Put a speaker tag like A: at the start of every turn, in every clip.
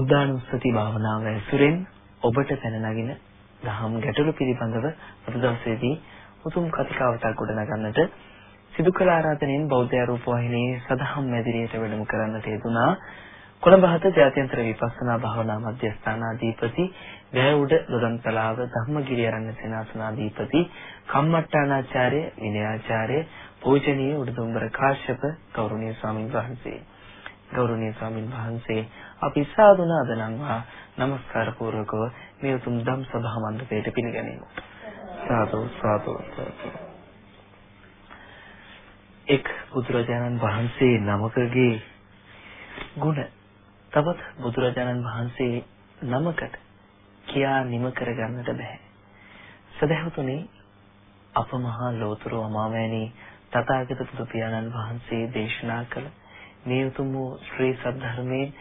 A: බුද්ධානුස්සති භාවනාව ඇසුරෙන් ඔබට පැන නගින දහම් ගැටලු පිළිබඳව අද දවසේදී උතුම් කතිකාවතක් ගොඩනගන්නට සිදු කළ ආරාධනෙන් බෞද්ධ රූප ዋහිනියේ සදහම් මැදිරියට වැඩම කරන්නට යෙදුනා කොළඹ හත ජාත්‍යන්තර විපස්සනා භාවනා මධ්‍යස්ථානාධිපති වැයුඩ දොඩන්තලාව ධම්මගිරිය රණ්‍ය සේනාසනාධිපති කම්මට්ටානාචාර්ය විනයාචාර්ය පූජනීය උඩුදුම්බර කාශ්‍යප ගෞරවනීය ස්වාමින් වහන්සේ ගෞරවනීය ස්වාමින් වහන්සේ අපි සාදුනාද නම්වා নমස්කාර පූර්වකව මේ උතුම් ධම් සභා මණ්ඩපයට පිළිගනිමු සාදු සාදු එක් බුදුරජාණන් වහන්සේ නමකගේ ගුණ තවත් බුදුරජාණන් වහන්සේ නමකට කියා නිම කරගන්නට බෑ. සදහතුනි අප මහා ලෝතර අමාමෑණී තථාගත බුදු පියාණන් වහන්සේ දේශනා කළ මේ උතුම් වූ ශ්‍රී සද්ධර්මයෙන්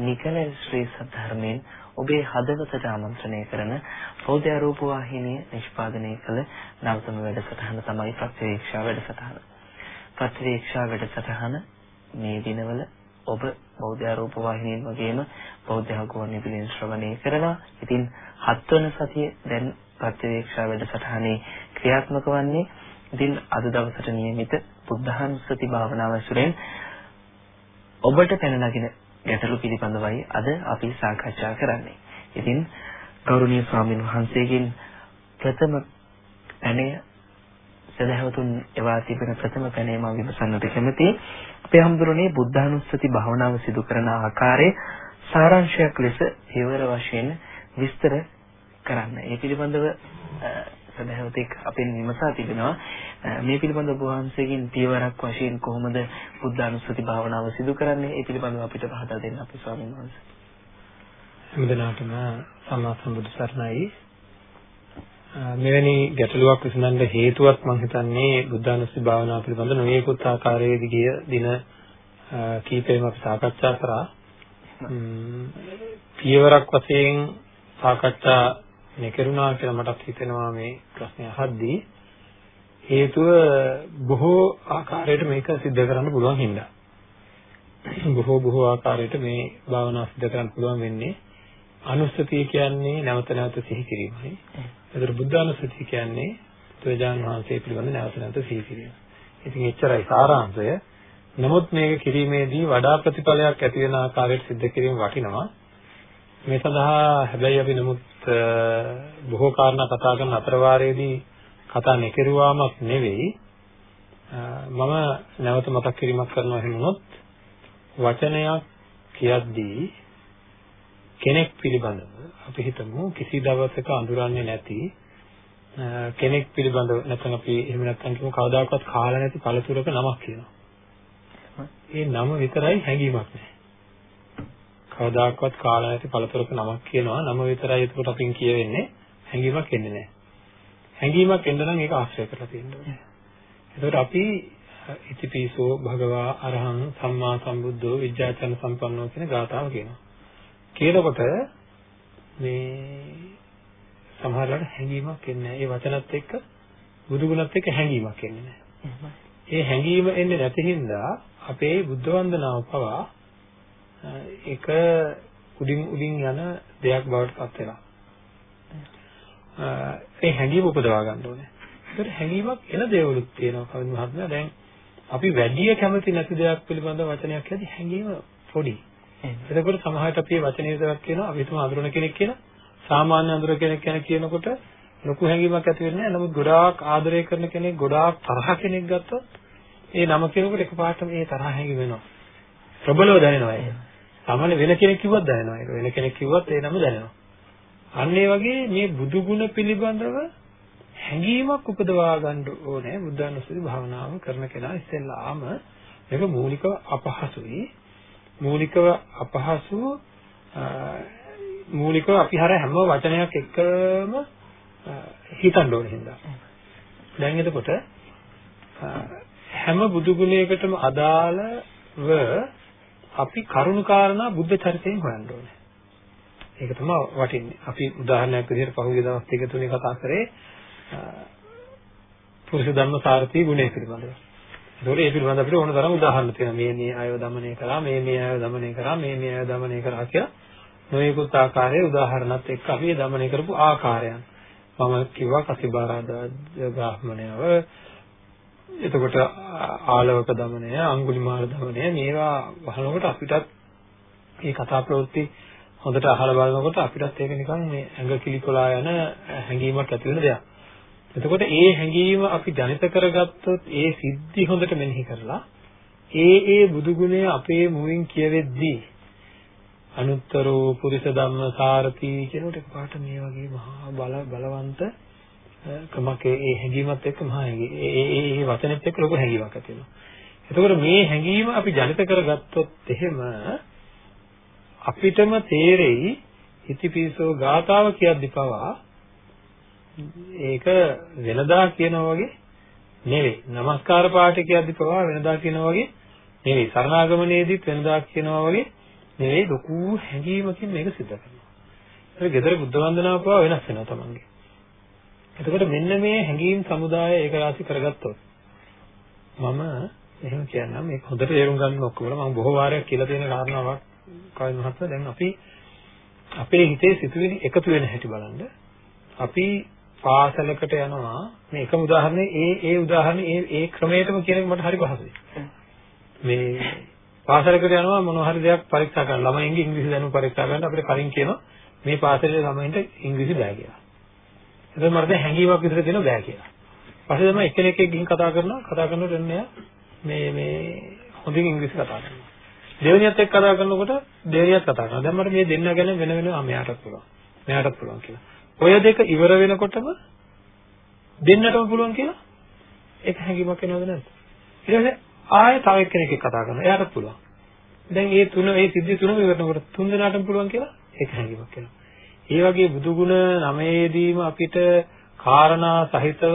A: නිකල ශ්‍රී සද්ධර්මයෙන් ඔබේ හදවතට ආමන්ත්‍රණය කරන බෞද්ධ රූප වාහිනිය නිෂ්පාදනය කළ නවතම වැඩසටහන තමයි ප්‍රතිවේක්ෂා වැඩසටහන. ප්‍රතිවේක්ෂා වැඩසටහන මේ දිනවල ඔබ බෞද්ධ ආරෝප වාහිනියෙන් වගේම බෞද්ධ ආගමන පිළින් ශ්‍රවණය කරනවා. ඉතින් හත්වන සතිය දැන් ප්‍රත්‍යවේක්ෂා වැඩසටහනේ ක්‍රියාත්මක වන්නේ. ඉතින් අද දවසට නියමිත බුද්ධානුස්සති භාවනාව ඇසුරෙන් ඔබට පැන නගින ගැටලු පිළිබඳවයි අද අපි සාකච්ඡා කරන්නේ. ඉතින් ගෞරවනීය ස්වාමින් වහන්සේගෙන් ප්‍රථම පැනය සදහවතුන් එවා තිබෙන ප්‍රථම පැනේම විමසන්නට කැමතියි. අපේ හඳුරන්නේ බුද්ධානුස්සති භාවනාව සිදු කරන ආකාරයේ සාරාංශයක් ලෙස පියවර වශයෙන් විස්තර කරන්න. ඒ පිළිබඳව සදහවතෙක් අපෙන් විමසා තිබෙනවා. මේ පිළිබඳව ඔබ වහන්සේගෙන් පියවරක් වශයෙන් කොහොමද බුද්ධානුස්සති භාවනාව සිදු කරන්නේ? ඒ පිළිබඳව අපිට පහදා දෙන්න අපේ ස්වාමීන් වහන්සේ.
B: හැමදෙනාටම සම්මා සම්බුදු සරණයි. මෙවැනි ගැටලුවක් විසඳන්න හේතුවක් මම හිතන්නේ බුද්ධානුස්සති භාවනාව පිළිබඳ නොයෙකුත් ආකාරයේදී ගිය දින කීපෙම අපි සාකච්ඡා කරා. පියවරක් වශයෙන් සාකච්ඡා නිකරුණා කියලා මටත් හිතෙනවා මේ ප්‍රශ්නය අහද්දී. හේතුව බොහෝ ආකාරයට මේක सिद्ध කරන්න පුළුවන් හින්දා. බොහෝ බොහෝ ආකාරයට මේ භාවනාව सिद्ध කරන්න පුළුවන් වෙන්නේ අනුස්සතිය කියන්නේ නැවත නැවත සිහි කිරීමයි. ඒතර බුද්ධානුස්සතිය කියන්නේ තුජාන් වහන්සේ පිළිබඳ නැවත නැවත සිහි කිරීම. ඉතින් එච්චරයි සාරාංශය. නමුත් මේක කිරීමේදී වඩා ප්‍රතිඵලයක් ඇති වෙන ආකාරයට සිද්ධ කිරීම වටිනවා. මේ සඳහා හැබැයි අපි නමුත් බොහෝ කාරණා කතා කරන අතරවාරයේදී කතා නොකිරුවාමක් නෙවෙයි මම නැවත මතක් කිරීමක් කරනවා හිමුනොත් වචනයක් කියද්දී කෙනෙක් පිළිබඳව අපි හිතමු කිසි දවසක අඳුරන්නේ නැති කෙනෙක් පිළිබඳව නැත්නම් අපි එහෙම නැත්නම් කියමු කවදාකවත් කාලා නැති පළතුරක නමක් කියනවා. ඒ නම විතරයි හැඟීමක් නැහැ. කවදාකවත් කාලා නැති පළතුරක නමක් කියනවා නම විතරයි එතකොට අපින් කියවෙන්නේ හැඟීමක් එන්නේ නැහැ. හැඟීමක් එන්න නම් ඒක ආශ්‍රය කරලා තියෙන්න ඕනේ. එතකොට අපි ඉතිපිසෝ භගවා අරහං සම්මා සම්බුද්ධෝ විජ්ජාචන සම්පන්නෝ කියන ගාථාව කියනවා. කියනකොට මේ සමහරවල් හැඟීමක් එන්නේ නැහැ. ඒ වචනත් එක්ක බුදුගුණත් එක්ක හැඟීමක් එන්නේ නැහැ. ඒ හැඟීම එන්නේ නැති හින්දා අපේ බුද්ධ වන්දනාව පවා එක උඩින් උඩින් යන දෙයක් බවට පත් වෙනවා. ඒ හැඟීම උපදවා ගන්න ඕනේ. ඒකට හැඟීමක් එන දේවලුත් තියෙනවා කවින් මහත්මයා. දැන් අපි වැඩි කැමති නැති දෙයක් පිළිබඳව වචනයක් කියද්දි හැඟීම පොඩි. එතකොට සමහරට අපි මේ වචනේ විතරක් කියනවා අපි හිතමු අඳුරන කෙනෙක් කියලා. සාමාන්‍ය අඳුර කෙනෙක් ගැන කියනකොට ලොකු හැඟීමක් ඇති වෙන්නේ නැහැ. නමුත් ගොඩාක් ආදරය කරන කෙනෙක්, ගොඩාක් තරහ කෙනෙක් ගත්තොත් ඒ නම කියනකොට එකපාරටම ඒ තරහ හැඟීම එනවා. ප්‍රබලව දැනෙනවා ඒක. සාමාන්‍ය වෙන කෙනෙක් කිව්වත් දැනෙනවා ඒක. වෙන කෙනෙක් කිව්වත් ඒ නම දැනෙනවා. අන්න ඒ වගේ මේ බුදු ගුණ පිළිබඳව හැඟීමක් උපදවා ගන්න ඕනේ බුද්ධානුස්සති භාවනාව කරන කෙනා ඉස්සෙල්ලාම මේක මූලිකව අපහසුයි මූලිකව අපහසු මූලිකව අපි හර හැම වචනයක් එක්කම හිතන්න ඕනේ හින්දා. දැන් එතකොට හැම බුදු ගුණයකටම අදාළව අපි කරුණාකාරණා බුද්ධ චරිතයෙන් හොයන්න ඕනේ. ඒක තමයි වටින්නේ. අපි උදාහරණයක් විදිහට පහුගිය දවස් දෙක තුනේ කතා කරේ පුරුෂ ධර්ම සාර්ථී ගුණය පිළිබඳව. ඒකෝර ඒ පිළිබඳව අපිට ඕන තරම් උදාහරණ තියෙනවා. මේ මේ අයව দমনය කරා, මේ මේ අයව দমনය කරා, මේ මේ අයව দমনය කරා කියලා නොයෙකුත් ආකාරයේ උදාහරණත් එක්ක අපි দমনය කරපු ආකාරයන්. මම කිව්වා කසිබාරාද බ්‍රාහ්මණයව එතකොට ආලවක දමනය, අඟුලිමාල දමනය මේවා වහනකොට අපිටත් මේ කතා ප්‍රවෘත්ති හොඳට අහලා බලනකොට අපිටත් ඒක නිකන් මේ ඇඟ කිලිකොලා යන හැඟීමක් ඇති වෙන දෙයක්. එතකොට ඒ හැඟීම අපි ජනිත කරගත්තොත් ඒ සිද්ධි හොඳට මෙනෙහි කරලා ඒ ඒ බුදු ගුණය අපේ මුවින් කියවෙද්දී අනුත්තරෝ පුරිස ධම්ම සාරති කියනකොට එකපාරට මේ වගේ මහා බල බලවන්ත කමක ඒ හැඟීමත් එක්ක මහා ඒ ඒ ඒ වචනෙත් එක්ක ලොකු හැඟීමක් ඇති වෙනවා. එතකොට මේ හැඟීම අපි ජනිත කරගත්තොත් එහෙම අපිටම තේරෙයි ඉතිපිසෝ ගාතාව කියද්දි පවා ඒක වෙනදා කියනවා වගේ නෙවෙයි. নমස්කාර පාඨ කියද්දි පවා වෙනදා කියනවා වගේ නෙවෙයි. සරණාගමනයේදීත් වෙනදා කියනවා වගේ නෙවෙයි. ලොකු හැඟීමකින් මේක සිද්ධ කරනවා. ඒක gedara බුද්ධ වන්දනාව පවා වෙනස් වෙනවා තමන්ගේ. එතකොට මෙන්න මේ හැඟීම් සමුදාය ඒක රාශි කරගත්තොත් මම එහෙම කියන්නම් මේක හොඳට තේරුම් ගන්න ඔක්කොම මම බොහෝ වාරයක් කියලා තියෙන කාරණාවක් කවින් මහත්මයා දැන් අපි අපේ හිතේ සිතුවිලි එකතු වෙන හැටි බලන්න. අපි පාසලකට යනවා. මේ එකම උදාහරණේ ඒ ඒ උදාහරණේ ඒ ඒ ක්‍රමයටම කියන එක මට හරි පහසුයි. මේ පාසලකට යනවා මොන හරි දෙයක් පරීක්ෂා කරන්න. ළමයින්ගේ ඉංග්‍රීසි දැනුම පරීක්ෂා කරන්න අපිට කලින් කියනවා මේ පාසලේ ළමයින්ට ඉංග්‍රීසි බෑ කියලා. එතකොට මට දැන් හැඟීමක් විතර දෙනවා බෑ කියලා පස්සේ තමයි එක්කෙනෙක් එක්ක ගිහින් කතා කරනවා කතා කරනකොට එන්නේ මේ මේ හොඳින් ඉංග්‍රීසි කතා කරනවා දෙවෙනියත් එක්ක කතා කරනකොට දෙවෙනියත් කතා කරනවා. දැන් මට මේ දෙන්න ගැන වෙන වෙනම ආ මෙයාටත් පුළුවන්. මෙයාටත් පුළුවන් කියලා. ඔය දෙක ඉවර වෙනකොටම දෙන්නටම පුළුවන් කියලා ඒක හැඟීමක් එනවද නැද්ද? ඊට පස්සේ ආයෙ තව එක්කෙනෙක් එක්ක කතා කරනවා. එයාටත් පුළුවන්. දැන් මේ තුන මේ සිද්ධි තුනම ඉවරනකොට තුන් දෙනාටම පුළුවන් කියලා ඒක හැඟීමක් එනවා. ඒ වගේ බුදු ගුණ නමයේදීම අපිට කාරණා සහිතව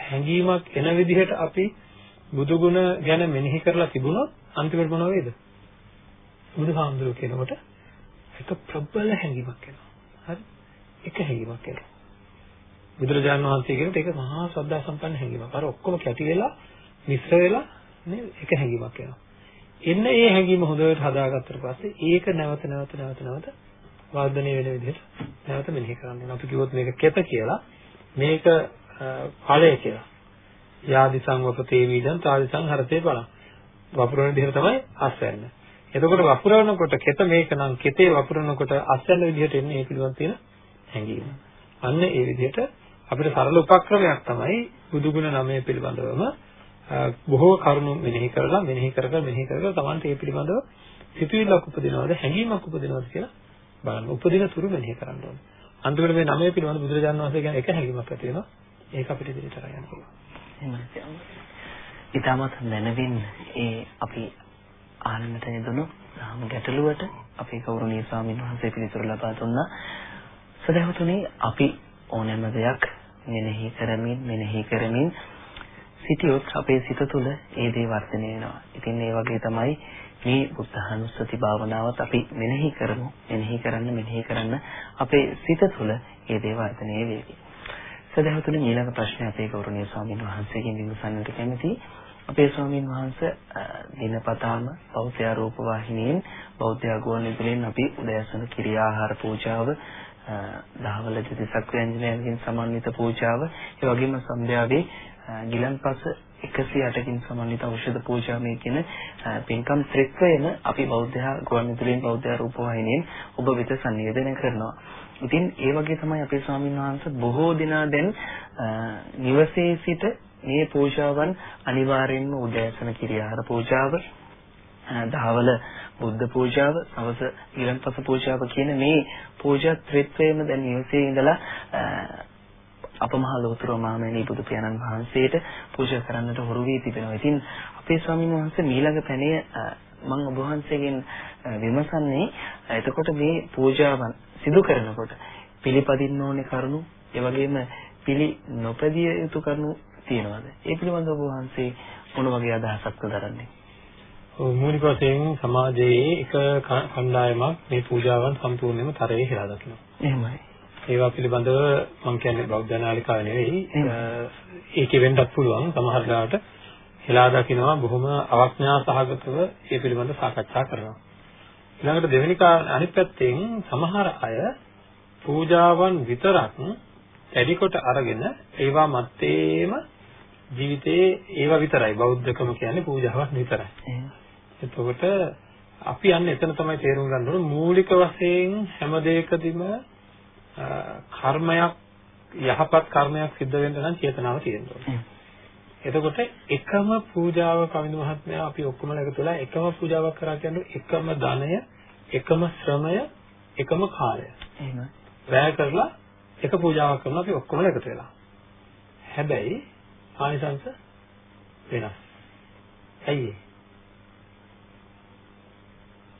B: හැඟීමක් එන විදිහට අපි බුදු ගුණ ගැන මෙනෙහි කරලා තිබුණොත් අන්තිමට මොනව වේද? බුදුහාමුදුරුවෝ කියනකොට එක ප්‍රබල හැඟීමක් එනවා. හරි? එක හැඟීමක් එනවා. බුදුරජාණන් වහන්සේ කියනට ඒක මහා ශ්‍රද්ධා සම්පන්න හැඟීමක්. අර ඔක්කොම කැටි වෙලා මිශ්‍ර වෙලා නේද? එක හැඟීමක් එනවා. එන්න ඒ හැඟීම හොඳට හදාගත්තට පස්සේ ඒක නැවත නැවත නැවත නැවත වර්ධනය වෙන විදිහට නැවත මෙනෙහි කරන්න ඕන. අපි කිව්වොත් මේක කෙත කියලා මේක ඵලය කියලා. යාදිසං වපතේ වීදං තාදිසං හරතේ බලං. වපුරන විදිහට තමයි අස්වැන්නේ. එතකොට වපුරනකොට කෙත මේක නම් කෙතේ වපුරනකොට අස්වැන්න විදිහට එන්නේ ඒ පිළිබඳ තියෙන හැඟීම. අන්න ඒ විදිහට අපිට සරල උපක්‍රමයක් තමයි බුදුගුණ නමය පිළිබඳවම බොහෝ කරුණු මෙනෙහි කරලා මෙනෙහි කර කර මෙනෙහි කර කර Tamante ඒ පිළිබඳව සිතුවිල්ලක් උපදිනවද හැඟීමක් උපදිනවද කියලා බලන්න. උපදින තුරු මෙනෙහි කරන්න ඕනේ. අන්තිමට මේ නමය පිළිබඳ බුදුරජාණන් වහන්සේ ගැන එක හැඟීමක් ඇති වෙනවා. ඒක අපිට ඉදිරියට අරගෙන යන්න පුළුවන්.
A: එහෙමයි. ඊටමත් මනවින් ඒ අපි ආනන්නට යෙදුණු ගැටලුවට අපේ ගෞරවනීය ස්වාමීන් වහන්සේ පිළිතුරු ලබා දුන්නා. සදහතුනි අපි ඕනෑම දෙයක් මෙනෙහි කරමින් මෙනෙහි කරමින් සිටියොත් අපේ සිත තුළ ඒ දේ වර්ධනය වෙනවා. ඉතින් ඒ වගේ තමයි මේ බුද්ධානුස්සති භාවනාවත් අපි මෙනෙහි කරමු. මෙනෙහි කරන්න මෙනෙහි කරන්න අපේ සිත තුළ ඒ දේ වර්ධනය වේවි. සදහතුනි ඊළඟ ප්‍රශ්නය අපේ ගෞරවනීය ස්වාමීන් වහන්සේගෙන් විමසන්නට කැමතියි. අපේ ස්වාමීන් වහන්සේ දිනපතාම බෞද්ධ ආරෝප වාහිනියෙන් බෞද්ධ ගුවන්විදුලියෙන් අපි උදෑසන කිරි ආහාර පූජාව දහවල දෙතිසක් ව්‍යංජනයන්ගෙන් සමන්විත පූජාව ඒ වගේම සන්ධ්‍යාවේ ගිලන්පස 108කින් සමන්විත ඖෂධ පූජාමය කියන පින්කම් ත්‍රිත්වයම අපි බෞද්ධ ගුවන්විදුලියෙන් බෞද්ධ ආරෝප වාහිනියෙන් ඔබ වෙත සංනිවේදනය කරනවා. ඉතින් ඒ වගේ තමයි අපේ ස්වාමීන් වහන්සේ බොහෝ දිනා දැන් නිවසේ සිට මේ පූජාවන් අනිවාර්යෙන්ම උදෑසන කිරියාහාර පූජාව දහවල බුද්ධ පූජාව සවස ඊළඟපස පූජාව කියන මේ පූජා ත්‍රිත්වයේම දැන් නිවසේ ඉඳලා අපමහා ලෝතර මාමේනී බුදු පියාණන් වහන්සේට පූජා කරන්නට හුරු වී තිබෙනවා. ඉතින් අපේ ස්වාමීන් වහන්සේ මීළඟ පැණය මම ඔබ වහන්සේගෙන් විමසන්නේ එතකොට මේ පූජාවන් සිදු කරනකොට පිළිපදින්න ඕනේ කරුණු ඒ වගේම පිළි නොපැදිය යුතු කරුණු තියෙනවද? ඒ පිළිබඳව ඔබ වහන්සේ මොන වගේ අදහසක්ද දරන්නේ?
B: මූලික වශයෙන් සමාජයේ එක කණ්ඩායමක් මේ පූජාවන් සම්පූර්ණයෙන්ම තරයේ හෙලා දකිනවා.
A: එහෙමයි.
B: ඒවා පිළිබඳව මම කියන්නේ බෞද්ධ නාලිකාව නෙවෙයි. ඒකේ වෙන්නත් පුළුවන් සමහර ලාට හෙලා දකිනවා බොහොම අවඥා සහගතව ඒ පිළිබඳව සාකච්ඡා කරනවා. ඊළඟට දෙවෙනි අනිත් පැත්තෙන් සමහර අය පූජාවන් විතරක් වැඩි කොට අරගෙන ඒවා මැත්තේම ජීවිතේ ඒවා විතරයි බෞද්ධකම කියන්නේ පූජාවක් විතරයි. එතකොට අපි යන්නේ එතන තමයි තේරුම් ගන්න ඕනේ මූලික වශයෙන් හැම දෙයකදීම කර්මයක් යහපත් කර්මයක් සිද්ධ වෙන්න නම් චේතනාව තියෙන්න ඕනේ. එතකොට එකම පූජාව කවිඳ මහත්මයා අපි ඔක්කොම එකතුලා එකම පූජාවක් කරා කියන්නේ එකම ධනය, එකම ශ්‍රමය, එකම කාලය. එහෙම. වැය කරලා එක පූජාවක් කරනවා අපි ඔක්කොම එකතු වෙලා. හැබැයි ආනිසංස වෙනස්. ඇයි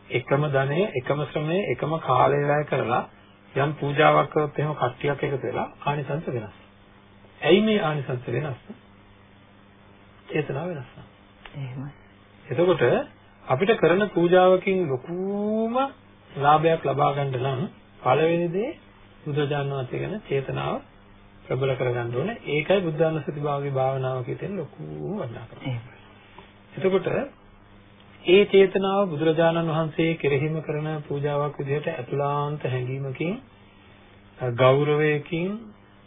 B: එකම ධනය, එකම ශ්‍රමය, එකම කාලය වැය කරලා යම් පූජාවක් කරොත් එහෙම කට්ටියක් එකතු වෙලා ආනිසංස වෙනස්. ඇයි මේ ආනිසංස වෙනස්? චේතනාව වෙනස්. එහෙමයි. එතකොට අපිට කරන පූජාවකින් ලොකුම ලාභයක් ලබා ගන්න නම් පළවෙනි දේ බුදුරජාණන් වහන්සේ ගැන චේතනාව ප්‍රබල කරගන්න ඕනේ. ඒකයි බුද්ධානුස්සති භාවයේ භාවනාවකේ තියෙන ලොකු වටිනාකම. එතකොට ඒ චේතනාව බුදුරජාණන් වහන්සේ කෙරෙහිම කරන පූජාවක් විදිහට අතුලාන්ත හැඟීමකින් ගෞරවයකින්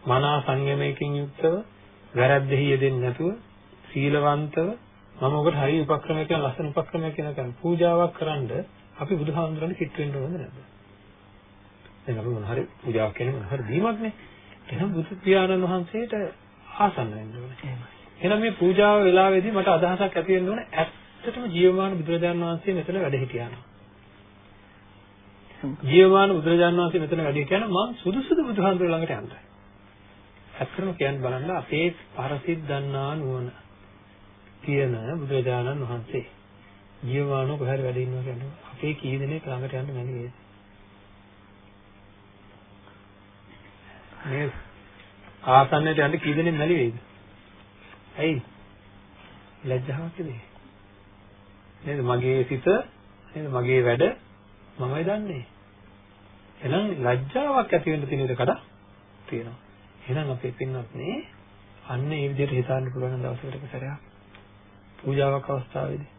B: මනා සංයමයකින් යුක්තව වැරද්දෙහි යෙදෙන්නේ නැතුව සීලවන්තව මම ඔකට හරි උපක්‍රමයක් කියන ලස්සන උපක්‍රමයක් කියන කෙනා පූජාවක් කරන්ඩ අපි බුදුහාමුදුරනේ කිට් වෙන්න ඕනද නැද්ද? දැන් අපි මොන හරි පූජාවක් කියන්නේ මොන හරි දීමක්නේ. එහෙනම් බුදු පියාණන් වහන්සේට ආසන්න වෙන්න ඕනේ. එහෙනම් මේ පූජාව වෙලාවේදී මට අදහසක් ඇති වෙන්න ඕනේ ඇත්තටම ජීවමාන බුදුරජාණන් වහන්සේ මෙතන වැඩ හිටියානම්. ජීවමාන බුදුරජාණන් වහන්සේ මෙතන වැඩ හිටියානම් මම සුදුසුදු බුදුහාමුදුර ළඟට යන්න. ඇත්තටම කියන්න බලන්න අපේ පරසිට දන්නා නුවණ තියෙන බුදුරජාණන් වහන්සේ ජීවමානව කොහරි වැඩ ඉන්නවා කියන්නේ අපේ කී දෙනෙක් ළඟට යන්න වේද? මේ ආසන්නයට යන්න කී දෙනෙක් මැලි වේද? ඇයි? ලැජ්ජාවක් නේ. නේද? මගේ සිත නේද? මගේ වැඩ මමයි දන්නේ. එහෙනම් ලැජ්ජාවක් ඇති වෙන්න තියෙන ඉඩ කඩ තියෙනවා. එහෙනම් අපේ පින්වත් මේ අන්න ඒ විදිහට හිතන්න පුළුවන් දවසකට එක සැරයක් පූජාවක් අවස්ථාවේදී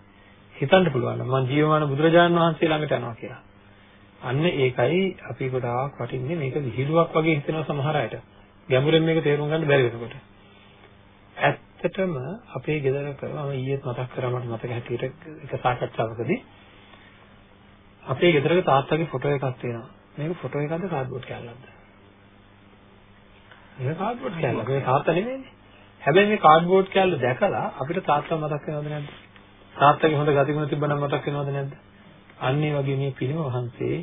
B: හිතන්න පුළුවන් මම ජීවමාන බුදුරජාණන් වහන්සේ ළඟට යනවා කියලා. අන්න ඒකයි අපි ගොඩාක් වටින්නේ මේක විහිළුවක් වගේ හිතෙනවා සමහර අයට. ගැඹුරෙන් මේක තේරුම් ගන්න බැරි වෙනකොට. ඇත්තටම අපේ ගෙදරක මම ඊයේත් මතක් කරා මට මතක හැටියට එක සාකච්ඡාවකදී අපේ ගෙදරක තාත්තගේ ෆොටෝ එකක් තියෙනවා. මේක ෆොටෝ එකක්ද කාඩ්බෝඩ් කෑල්ලක්ද? මේක කාඩ්බෝඩ් කෑල්ලක්. මේ තාත්තා නෙමෙයිනේ. හැබැයි මේ කාඩ්බෝඩ් කෑල්ල දැකලා අපිට තාත්තා මතක් වෙනවද නැද්ද? තාත්තගේ හොඳ ගතිගුණ තිබ්බනම් මතක් වෙනවද නැද්ද? අන්න ඒ වගේ මේ පිළිම වහන්සේ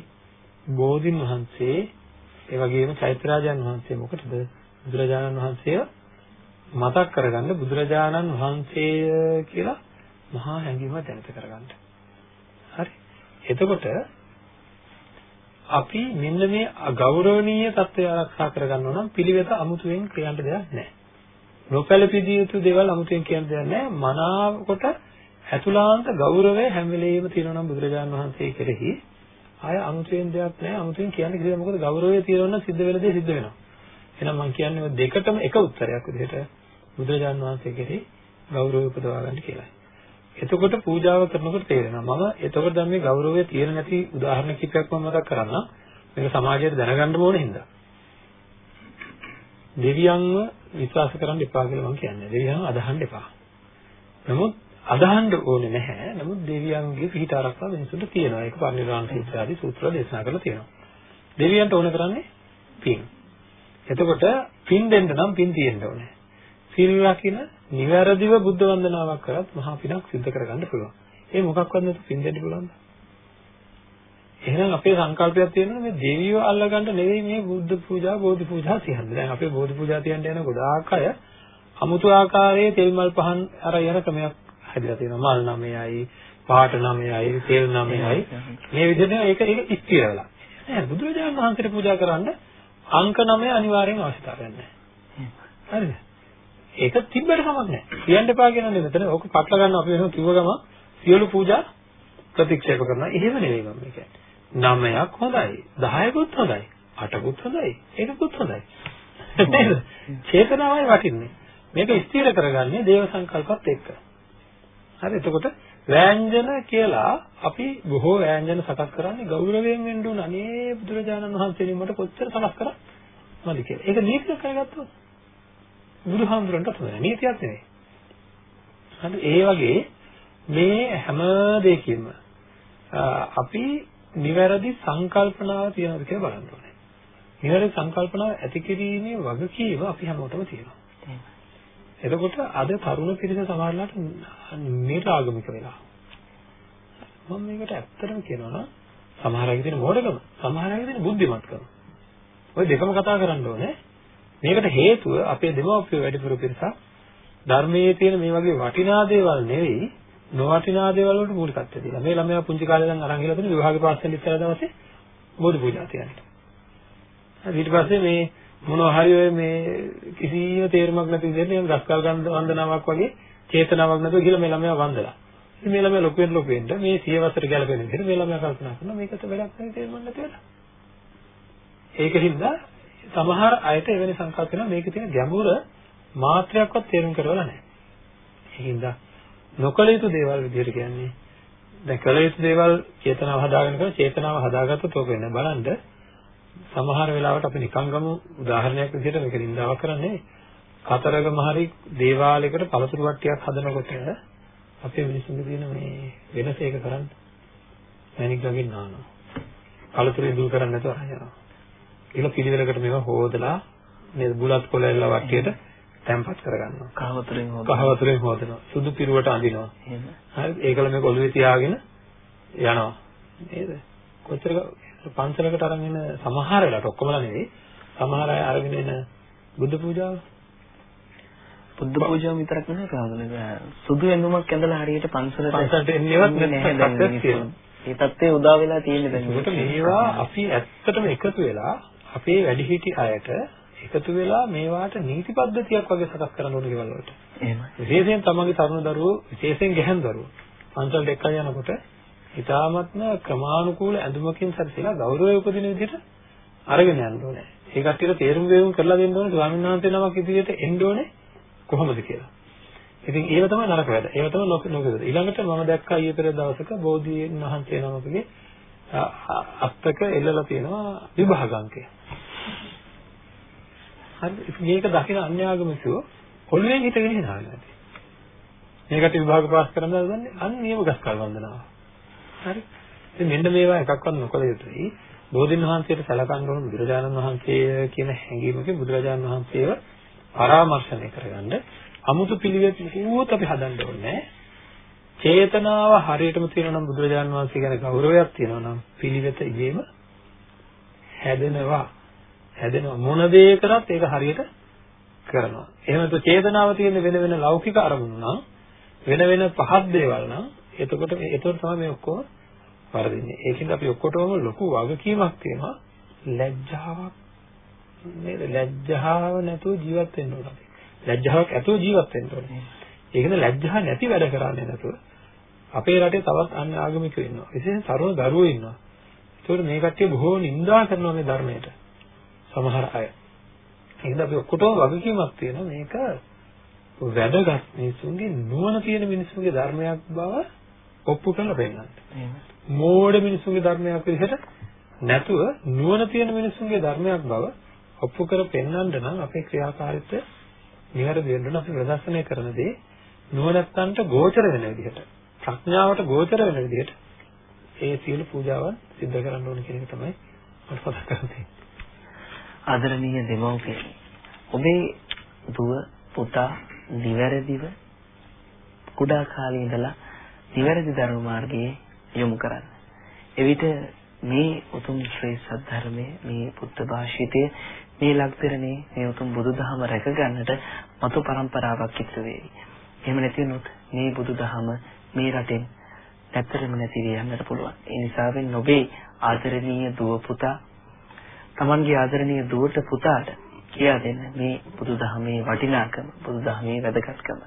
B: බෝධින් වහන්සේ ඒ වගේම චෛත්‍යරාජයන් වහන්සේ මොකටද බුදුරජාණන් වහන්සේව මතක් කරගන්න බුදුරජාණන් වහන්සේ කියලා මහා හැඟීම දැනිත කරගන්න. හරි. එතකොට අපි මෙන්න මේ ගෞරවනීය தත්ත්වය ආරක්ෂා කරගන්න නම් පිළිවෙත අමුතුවෙන් කියන්න දෙයක් නැහැ. නොපැළපිදිය යුතු දේවල් අමුතුවෙන් කියන්න දෙයක් නැහැ. මනාවකට ඇතුළාන්ත ගෞරවය හැම වෙලෙම තියෙනවා නම් බුදුරජාණන් වහන්සේ කෙරෙහි ආය අමුතුවෙන් දෙයක් නැහැ අමුතුවෙන් කියන්නේ කිසිම මොකද ගෞරවය තියෙනවා නම් සිද්ධ වෙන දේ සිද්ධ වෙනවා එහෙනම් මම කියන්නේ ඔය දෙකටම එක උත්තරයක් විදිහට බුදුරජාණන් වහන්සේ කෙරෙහි ගෞරවය උපදවා ගන්න කියලායි එතකොට පූජාව කරනකොට තේරෙනවා මම එතකොට දැන් මේ ගෞරවය තියෙන නැති උදාහරණ කිහිපයක් මම මතක් කරන්නම් මේක සමාජයට දැනගන්න ඕන හින්දා දෙවියන්ව විශ්වාස කරන්න එපා කියලා මම කියන්නේ දෙවියන්ව අදහන්න එපා නමුත් අදහන්න ඕනේ නැහැ. නමුත් දෙවියන්ගේ පිහිට ආරක්ෂා වෙනසුන්ට තියෙනවා. ඒක පරිනිර්වාණ සූත්‍ර ආදී සූත්‍ර දේශනා කරලා තියෙනවා. දෙවියන්ට ඕන කරන්නේ පින්. එතකොට පින් දෙන්න නම් පින් තියෙන්න ඕනේ. සීල රකින්න නිවැරදිව බුද්ධ වන්දනාවක් කරත් මහා පිනක් සිද්ධ කරගන්න පුළුවන්. ඒ මොකක්වත් නැතු පින් දෙන්න පුළුවන්ද? එහෙනම් අපේ සංකල්පයක් තියෙනවා මේ දෙවියෝ අල්ලගන්න නෙවෙයි මේ බුද්ධ පූජා බෝධි පූජා තියන්නේ. දැන් අපේ බෝධි පූජා තියන්න යන ගොඩාක් අය අමුතු ආකාරයේ තෙල් මල් පහන් අර යන ක්‍රමයක් හැදිලා තියෙනවා මල් නමයයි පාට නමයයි තෙල් නමයයි මේ විදිහට ඒක ඒක ස්ථිර වෙලා නෑ බුදුරජාණන් වහන්සේට පූජා කරන්න අංක 9 අනිවාර්යෙන් අවශ්‍යතාවයක් නෑ හරිද ඒක තිබ්බට කමක් නෑ කියන්න එපා කියන්නේ මෙතන ඕක පටල ගන්න අපි වෙනම කිව්ව ගම සියලු පූජා ප්‍රතික්ෂේප කරනවා. එහෙම නෙවෙයි මම කියන්නේ. නමයක් හොඳයි. 10කුත් හොඳයි. 8කුත් හොඳයි. එකකුත් හොඳයි. නේද? චේතනාවයි වටින්නේ. මේක ස්ථිර කරගන්නේ දේව සංකල්පත් එක්ක. හරි එතකොට වෑංජන කියලා අපි බොහෝ වෑංජන සකස් කරන්නේ ගෞරවයෙන් වෙන්න උන අනේ බුදුරජාණන් වහන්සේ මට කොච්චර සකස් කරා මදි කියලා. ඒක නීතියක් කරගත්තොත් බුදුහාමුදුරන්ට තමයි නීතියක් නෙවෙයි. හරි ඒ වගේ මේ හැම දෙයකින්ම අපි නිවැරදි සංකල්පනාව තියනවාද කියලා බලන්න ඕනේ. නිවැරදි සංකල්පනාව ඇති කිරීමේ වගකීම අපි හැමෝටම තියෙනවා. එතකොට අද තරුණ පිරිස සමහරලාට නිරාගමික වෙලා. මම මේකට ඇත්තටම කියනවා නම් සමහර අය කියන මොඩකම, සමහර අය කියන බුද්ධිමත්කම. ওই දෙකම කතා කරන්න ඕනේ. මේකට හේතුව අපේ දෙමව්පිය වැඩිපුර පිරිසක් ධර්මයේ තියෙන මේ වගේ වටිනා දේවල් නෙවෙයි නොවටිනා දේවල් වලට මූලිකත්වය දීලා. මේ ළමයා පුංචි කාලේ ඉඳන් අරන් ගිහලා තියෙන විභාගේ පාස් වෙන ඉස්සර දවසේ බෝධි පූජා තියන්නේ. ඊට පස්සේ මේ මොනවා හරි ඔය මේ කිසිම තේරුමක් නැති විදිහට නිකන් ගස්කල් ගන්න වන්දනාවක් වගේ චේතනාවක් නැතුව ගිහලා මේ ළමයා වන්දලා. ඉතින් මේ ළමයා ලොකු වෙන ලොකු වෙන්න මේ සියවසට ගැලපෙන විදිහට මේ ළමයා කල්පනා කරනවා මේකට වැඩක් නැහැ තේරුම් නැති වෙලා. ඒකින්ද සමහර අයට එවැනි සංකල්ප වෙනවා මේකේ තියෙන ගැඹුර මාත්‍රයක්වත් තේරුම් කරවලා නැහැ. ඒකින්ද නොකල යුතු දේවල් විදිහට කියන්නේ දැන් කල යුතු දේවල් චේතනාව හදාගෙන කරලා චේතනාව හදාගත්තොත් ඕක වෙන. බලන්න සමහර වෙලාවට අපි නිකන් ගමු උදාහරණයක් විදිහට මේක නින්දාවක් කරන්නේ. කතරගම හරි දේවාලයකට පළතුරු වට්ටියක් හදනකොට අපේ මිනිස්සුන්ගේ තියෙන මේ වෙනස ඒක කරන්න. මැනික් ගමින් නානවා. පළතුරු දුරු කරන්නේ නැතුව අරන් යනවා ඊළ පිළිවෙලකට මේවා හොදලා මේ බුලත් කොළැල්ල වට්ටියට තැම්පත් කරගන්නවා.
A: කහවතුරෙන් හොදනවා.
B: කහවතුරෙන් හොදනවා. සුදු පිරුවට අඳිනවා.
A: එහෙම.
B: හරි? ඒකල මේක ඔළුවේ තියාගෙන යනවා. නේද? කොච්චර පන්සලකට අරන් එන සමහර වෙලාවට ඔක්කොමලා නෙවෙයි. සමහර අය අරගෙන එන බුද්ධ පූජාව?
A: බුද්ධ පූජාව විතරක් නෙවෙයි කාදනේ සුදු ඇඳුමක් ඇඳලා හරියට පන්සලට
B: පන්සලට එන්නේවත්
A: නැහැ. ඒ තත්ත්වය උදා වෙලා තියෙන්නේ දැන්
B: මේවා අපි ඇත්තටම එකතු වෙලා අපේ වැඩිහිටි අයට එකතු වෙලා මේවාට නීති පද්ධතියක් වගේ සකස් කරන්න ඕනේ දේවල් වලට.
A: එහෙමයි.
B: විශේෂයෙන් තමන්ගේ තරුණ දරුවෝ විශේෂයෙන් ගැහැණු දරුවෝ පන්සලට එක්කන් යනකොට ඊ타මත්ම ක්‍රමානුකූල ඇඳුමකින් සැරසීලා ගෞරවය උපදින විදිහට අරගෙන යන්න ඕනේ. ඒ කට්ටියට තේරුම් වේවුම් කරලා දෙන්න ඕනේ ස්වාමීන් වහන්සේ නමක් ඉදිරියට එන්න ඕනේ කොහොමද කියලා. ඉතින් ඒව තමයි නරක වැඩ. ඒව තමයි ලෝක ලෝකෙද. ඊළඟට මම දැක්කා ඊයේ පෙර දවසක බෝධීන් වහන්සේ නමකගේ අත්තක එල්ලලා තියෙනවා විභාගාංකය. හරි මේක දකින අන්‍යාගමිකයෝ ඔළුවෙන් හිටගෙන හිනාගෙන නැති. මේකට විභාග පාස් කරන්න හදන්නේ අන්න නියම ගස්කල් වන්දනාව. හරි. ඉතින් මෙන්න මේවා එකක්වත් නොකළ යුතුයි. බෝධින් වහන්සේට සැලකන්න ඕන බුදුරජාණන් වහන්සේ කියන හැඟීමකින් බුදුරජාණන් වහන්සේව පරාමර්ශනය කරගන්න අමුතු පිළිවෙත් මුකුත් අපි හදන්න ඕනේ චේතනාව හරියටම තියෙනවා නම් බුදුරජාණන් වහන්සේ ගැන ගෞරවයක් තියෙනවා නම් පිළිවෙත ඉබේම හැදෙනවා. හැදෙනවා. මොන දේ කරත් ඒක හරියට කරනවා. එහෙම නැත්නම් චේතනාව තියෙන වෙන වෙන ලෞකික අරමුණු නම් වෙන වෙන පහත් දේවල් නම් එතකොට එතකොට තමයි මේ ඔක්කොම වරදින්නේ. ඒකින්ද අපි ඔක්කොටම ලොකු වගකීමක් තියෙනවා. ලැජ්ජාවක් නේද? ලැජ්ජාව නැතුව ජීවත් වෙන්න ඕන අපි. ලැජ්ජාවක් ඇතුව ජීවත් වෙන්න ඕනේ. ඒකනේ ලැජ්ජා නැති වැඩ කරන්නේ නැතුව අපේ රටේ තවත් අන්‍ය ආගමිකයෝ ඉන්නවා. විශේෂයෙන් තරුණ දරුවෝ ඉන්නවා. ඒකට මේ කට්ටිය බොහෝ නිඳා කරනවා මේ ධර්මයට. සමහර අය. ඒකද අපි ඔක්කොටම වගකීමක් තියෙනවා. මේක වැඩගත් මිනිසුන්ගේ නුවණ තියෙන මිනිසුන්ගේ ධර්මයක් බව ඔප්පු කරලා පෙන්නන්න. මෝඩ මිනිසුන්ගේ ධර්මයක් විදිහට නැතුව නුවණ තියෙන මිනිසුන්ගේ ධර්මයක් බව ඔප්පු කර පෙන්වන්න නම් අපේ ක්‍රියාකාරීත්වය නිවැරදි වෙන්න අපි ප්‍රදර්ශනය කරන දේ නුවණැත්තන්ට ගෝචර වෙන විදිහට ප්‍රඥාවට ගෝචර වෙන විදිහට ඒ සියලු පූජාවන් සිද්ධ කරන්න ඕන කියන එක තමයි මට මතක් කරන්නේ.
A: ආදරණීය දෙමව්පියනි ඔබේ දුව පුතා නිවැරදිව කුඩා කාලේ ඉඳලා නිවැරදි ධර්ම මාර්ගයේ යොමු කරන්න. එවිට මේ උතුම් ශ්‍රී සද්ධර්මයේ මේ බුද්ධ භාෂිතය මේ ලක්තරනේ මේ උතුම් බුදුදහම රැක ගන්නට මතු પરම්පරාවක් ඉතුරු වේවි. එහෙම නැති වුණොත් මේ බුදුදහම මේ රටෙන් නැත්තරම නැති වෙන්නට පුළුවන්. ඒ නිසාවෙන් ඔබේ ආදරණීය දුව පුතා Tamanගේ ආදරණීය දුවට පුතාට කියා දෙන්න මේ බුදුදහමේ වටිනාකම බුදුදහමේ වැදගත්කම.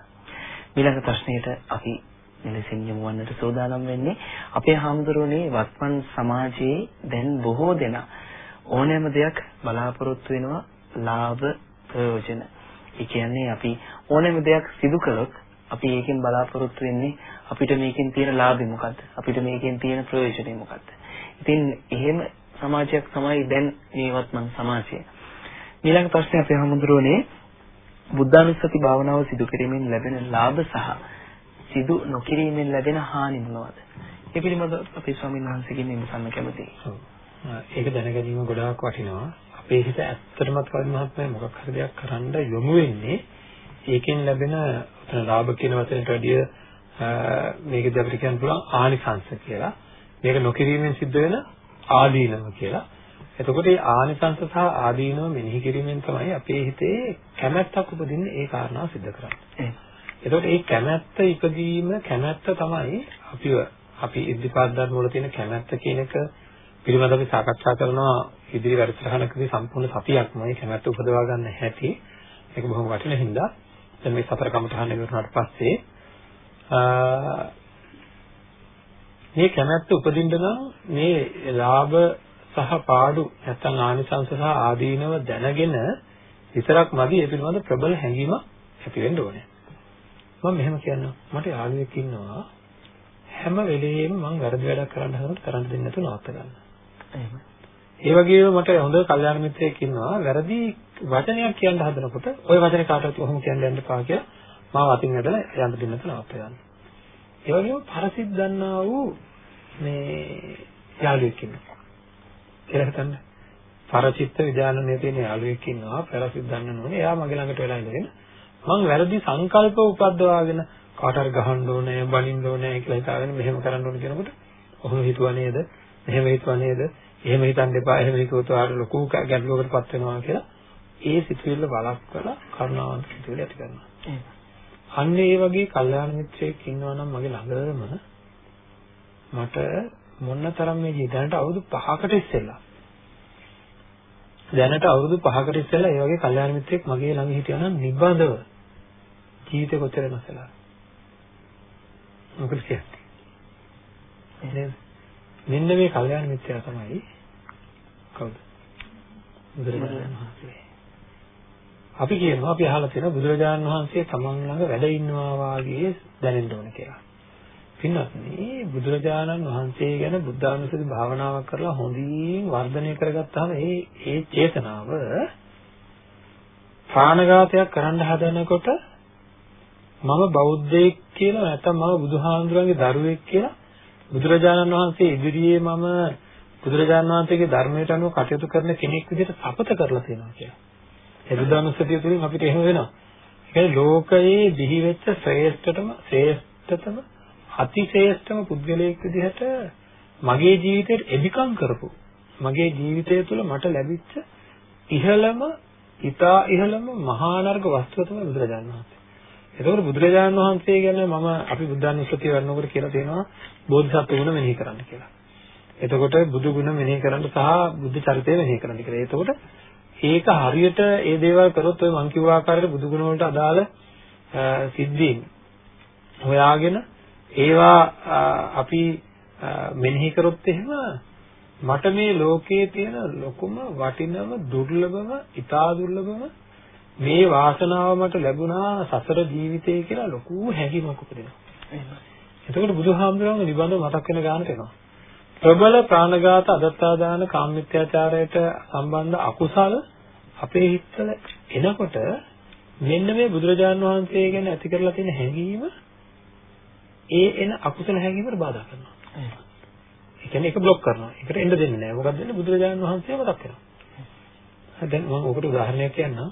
A: ඊළඟ ප්‍රශ්නයට අපි මෙලෙසින් යමු වන්නට සූදානම් වෙන්නේ අපේ හාමුදුරුවනේ වත්මන් සමාජයේ දැන් බොහෝ දෙනා ඕනෑම දෙයක් බලාපොරොත්තු වෙනවා ලාභ ප්‍රයෝජන. ඒ කියන්නේ අපි ඕනෑම දෙයක් සිදු කළොත් අපි ඒකෙන් බලාපොරොත්තු වෙන්නේ අපිට මේකෙන් තියෙන ලාභය මොකද්ද? අපිට මේකෙන් තියෙන ප්‍රයෝජනය මොකද්ද? ඉතින් එහෙම සමාජයක් තමයි දැන් මේවත් මං සමාජය. ඊළඟ ප්‍රශ්නේ අපේ හමුදුරෝනේ බුද්ධානුස්සති භාවනාව සිදු කිරීමෙන් ලැබෙන ලාභ සහ සිදු නොකිරීමෙන් ලැබෙන හානි මොනවද? ඒ පිළිබඳව අපේ ස්වාමීන් වහන්සේගෙන් ඉඳන් කැමතියි.
B: ඒක දැනගැනීම ගොඩාක් වටිනවා. අපේ හිත ඇත්තටම කලින් මහත්මයා මොකක් හරි දෙයක් කරන්න යොමු වෙන්නේ ඒකෙන් ලැබෙන ලාභ කියන වචනට වැඩිය මේකදී අපිට කියන්න පුළුවන් ආනිසංශ කියලා. මේක නොකිරීමෙන් සිද්ධ වෙන ආදීනම කියලා. එතකොට මේ ආනිසංශ සහ ආදීනව මෙනෙහි කිරීමෙන් තමයි අපේ හිතේ කැමැත්තක් උපදින්න ඒ කාරණා සිද්ධ කරන්නේ. එතකොට මේ කැමැත්ත ඉපදීම කැමැත්ත තමයි අපිව අපි ඉද්ධිපාද ධර්ම වල තියෙන කැමැත්ත කියන එක පිළිබඳව අපි සාකච්ඡා කරනවා ඉදිරි වැඩසටහනකදී සම්පූර්ණ සතියක්ම මේ කැමැත්ත උපදවා ගන්න හැටි. ඒක බොහොම වටින හින්දා දැන් මේ සතර කමතහන් ඉවරනාට පස්සේ මේ කැමැත්ත උපදින්න නම් මේ ලාභ සහ පාඩු නැත්නම් ආනිසංස සහ ආදීනව දැනගෙන විතරක් මදි ඒ පිළිබඳ ප්‍රබල හැඟීමක් ඇති වෙන්න ඕනේ. මම මෙහෙම කියනවා මට යාළුවෙක් ඉන්නවා හැම වෙලෙම මම වැරදි වැඩක් කරන්න හදනකොට කරන්න දෙන්නේ නැතුව නවත්ත ගන්න. එහෙම. ඒ වගේම මට හොඳ කල්යාණ මිත්‍රයෙක් ඉන්නවා වැරදි වචනයක් කියන්න හදනකොට ওই වචනේ කාටවත් කොහොම කියන්න යන්න එපා කියලා මාව අතින් ඇදලා යන්න දෙන්න නැතුව නවත්ත ගන්න. ඒ වගේම පරසිට දන්නා වූ මේ යාළුවෙක් ඉන්නවා. කියලා හිතන්න. පරචිත්ත විඥානයේ තියෙන යාළුවෙක් ඉන්නවා පරසිට දන්න නෝනේ. එයා මගේ ළඟට වෙලා ඉඳගෙන මං වැරදි සංකල්ප උපද්දවාගෙන කාට හරි ගහන්න ඕනේ, බනින්න ඕනේ කියලා හිතාගෙන මෙහෙම කරන්න ඕනේ කියනකොට ඔහොම හිතුවා නේද? මෙහෙම හිතුවා නේද? එහෙම හිතන්න එපා. එහෙම හිතුවොත් ආර ලොකු ගැටලුවකටපත් වෙනවා කියලා ඒ සිතුවිල්ල වළක්වලා කරුණාවන්ත සිතුවිලි ඇති කරනවා. අන්න ඒ වගේ කල්යාණ මිත්‍රයෙක් ඉන්නවා නම් මගේ ළඟම මට මොනතරම් මේ ජීවිතයට අවුරුදු 5කට ඉස්සෙල්ලා දැනට අවුරුදු 5කට ඉස්සෙල්ලා ඒ වගේ කල්යාණ මිත්‍රයෙක් මගේ ළඟ හිටියා නම් නිබඳව ජීවිතේ කොච්චර වෙනසලා මොකද කියන්නේ මෙන්න මේ කල්යාණ මිත්‍යා තමයි කවුද බුදුරජාණන් වහන්සේ අපි කියනවා අපි අහලා තියෙනවා බුදුරජාණන් වහන්සේ තමන් ළඟ වැඩ ඉන්නවා වාගේ දැනෙන්න ඕන කියලා. පින්වත්නි බුදුරජාණන් වහන්සේ ගැන බුද්ධානුස්සති භාවනාවක් කරලා හොඳින් වර්ධනය කරගත්තාම ඒ ඒ චේතනාව ප්‍රාණඝාතයක් කරන්න හදනකොට මම බෞද්ධයෙක් කියලා නැත්නම් මම බුදුහාමුදුරන්ගේ දරුවෙක් කියලා බුදුරජාණන් වහන්සේ ඉදිරියේ මම බුදුරජාණන් වහන්සේගේ ධර්මයට අනුව කටයුතු කරන කෙනෙක් විදිහට සපත කරලා තියෙනවා කියලා. ඒ බුද්ධානුස්සතිය තුළින් අපිට එහෙම වෙනවා. ඒ කියන්නේ ලෝකයේ දිහි වෙච්ච ශ්‍රේෂ්ඨතම ශ්‍රේෂ්ඨතම අතිශ්‍රේෂ්ඨම පුද්ගලයෙක් විදිහට මගේ ජීවිතයට එබිකම් කරපු මගේ ජීවිතය තුළ මට ලැබිච්ච ඉහළම ඊතා ඉහළම මහා නර්ග වස්තුව තමයි බුදුරජාණන් වහන්සේ. එතකොට බුදුරජාණන් වහන්සේ ගැන මම අපි බුද්ධානුස්සතිය වඩනකොට කියලා තියෙනවා බෝධිසත්ව ගුණ මෙනෙහි කරන්න කියලා. එතකොට බුදු ගුණ මෙනෙහි කරන්න සහ බුද්ධ චරිතය මෙනෙහි කරන්න කියලා. එතකොට ඒක හරියට ඒ දේවල් කරොත් ඔය මං කිව්ව ආකාරයට බුදු ගුණ වලට අදාළ සිද්ධීන් හොයාගෙන ඒවා අපි මෙනෙහි කරොත් එහෙම මට මේ ලෝකයේ තියෙන ලොකුම වටිනම දුර්ලභම ඊටා දුර්ලභම මේ වාසනාව මට ලැබුණා සසර ජීවිතේ කියලා ලොකු හැඟීමක් උපදිනවා. එතකොට බුදුහාමුදුරුවෝ නිබඳව මතක් වෙන ගානට එනවා. ප්‍රබල ප්‍රාණඝාත අදත්තාදාන කාමමිත්‍යාචාරයට සම්බන්ධ අකුසල අපේ හිතවල එනකොට මෙන්න මේ බුදුරජාන් වහන්සේ ගැන ඇති කරලා තියෙන හැඟීම ඒ එන අකුසල හැඟීමට බාධා කරනවා. ඒ කියන්නේ ඒක බ්ලොක් කරනවා. ඒකට එන්න දෙන්නේ නැහැ. මොකක්ද වෙන්නේ? බුදුරජාණන් වහන්සේ මතක් කරනවා. දැන් මම ඔකට උදාහරණයක් කියන්නම්.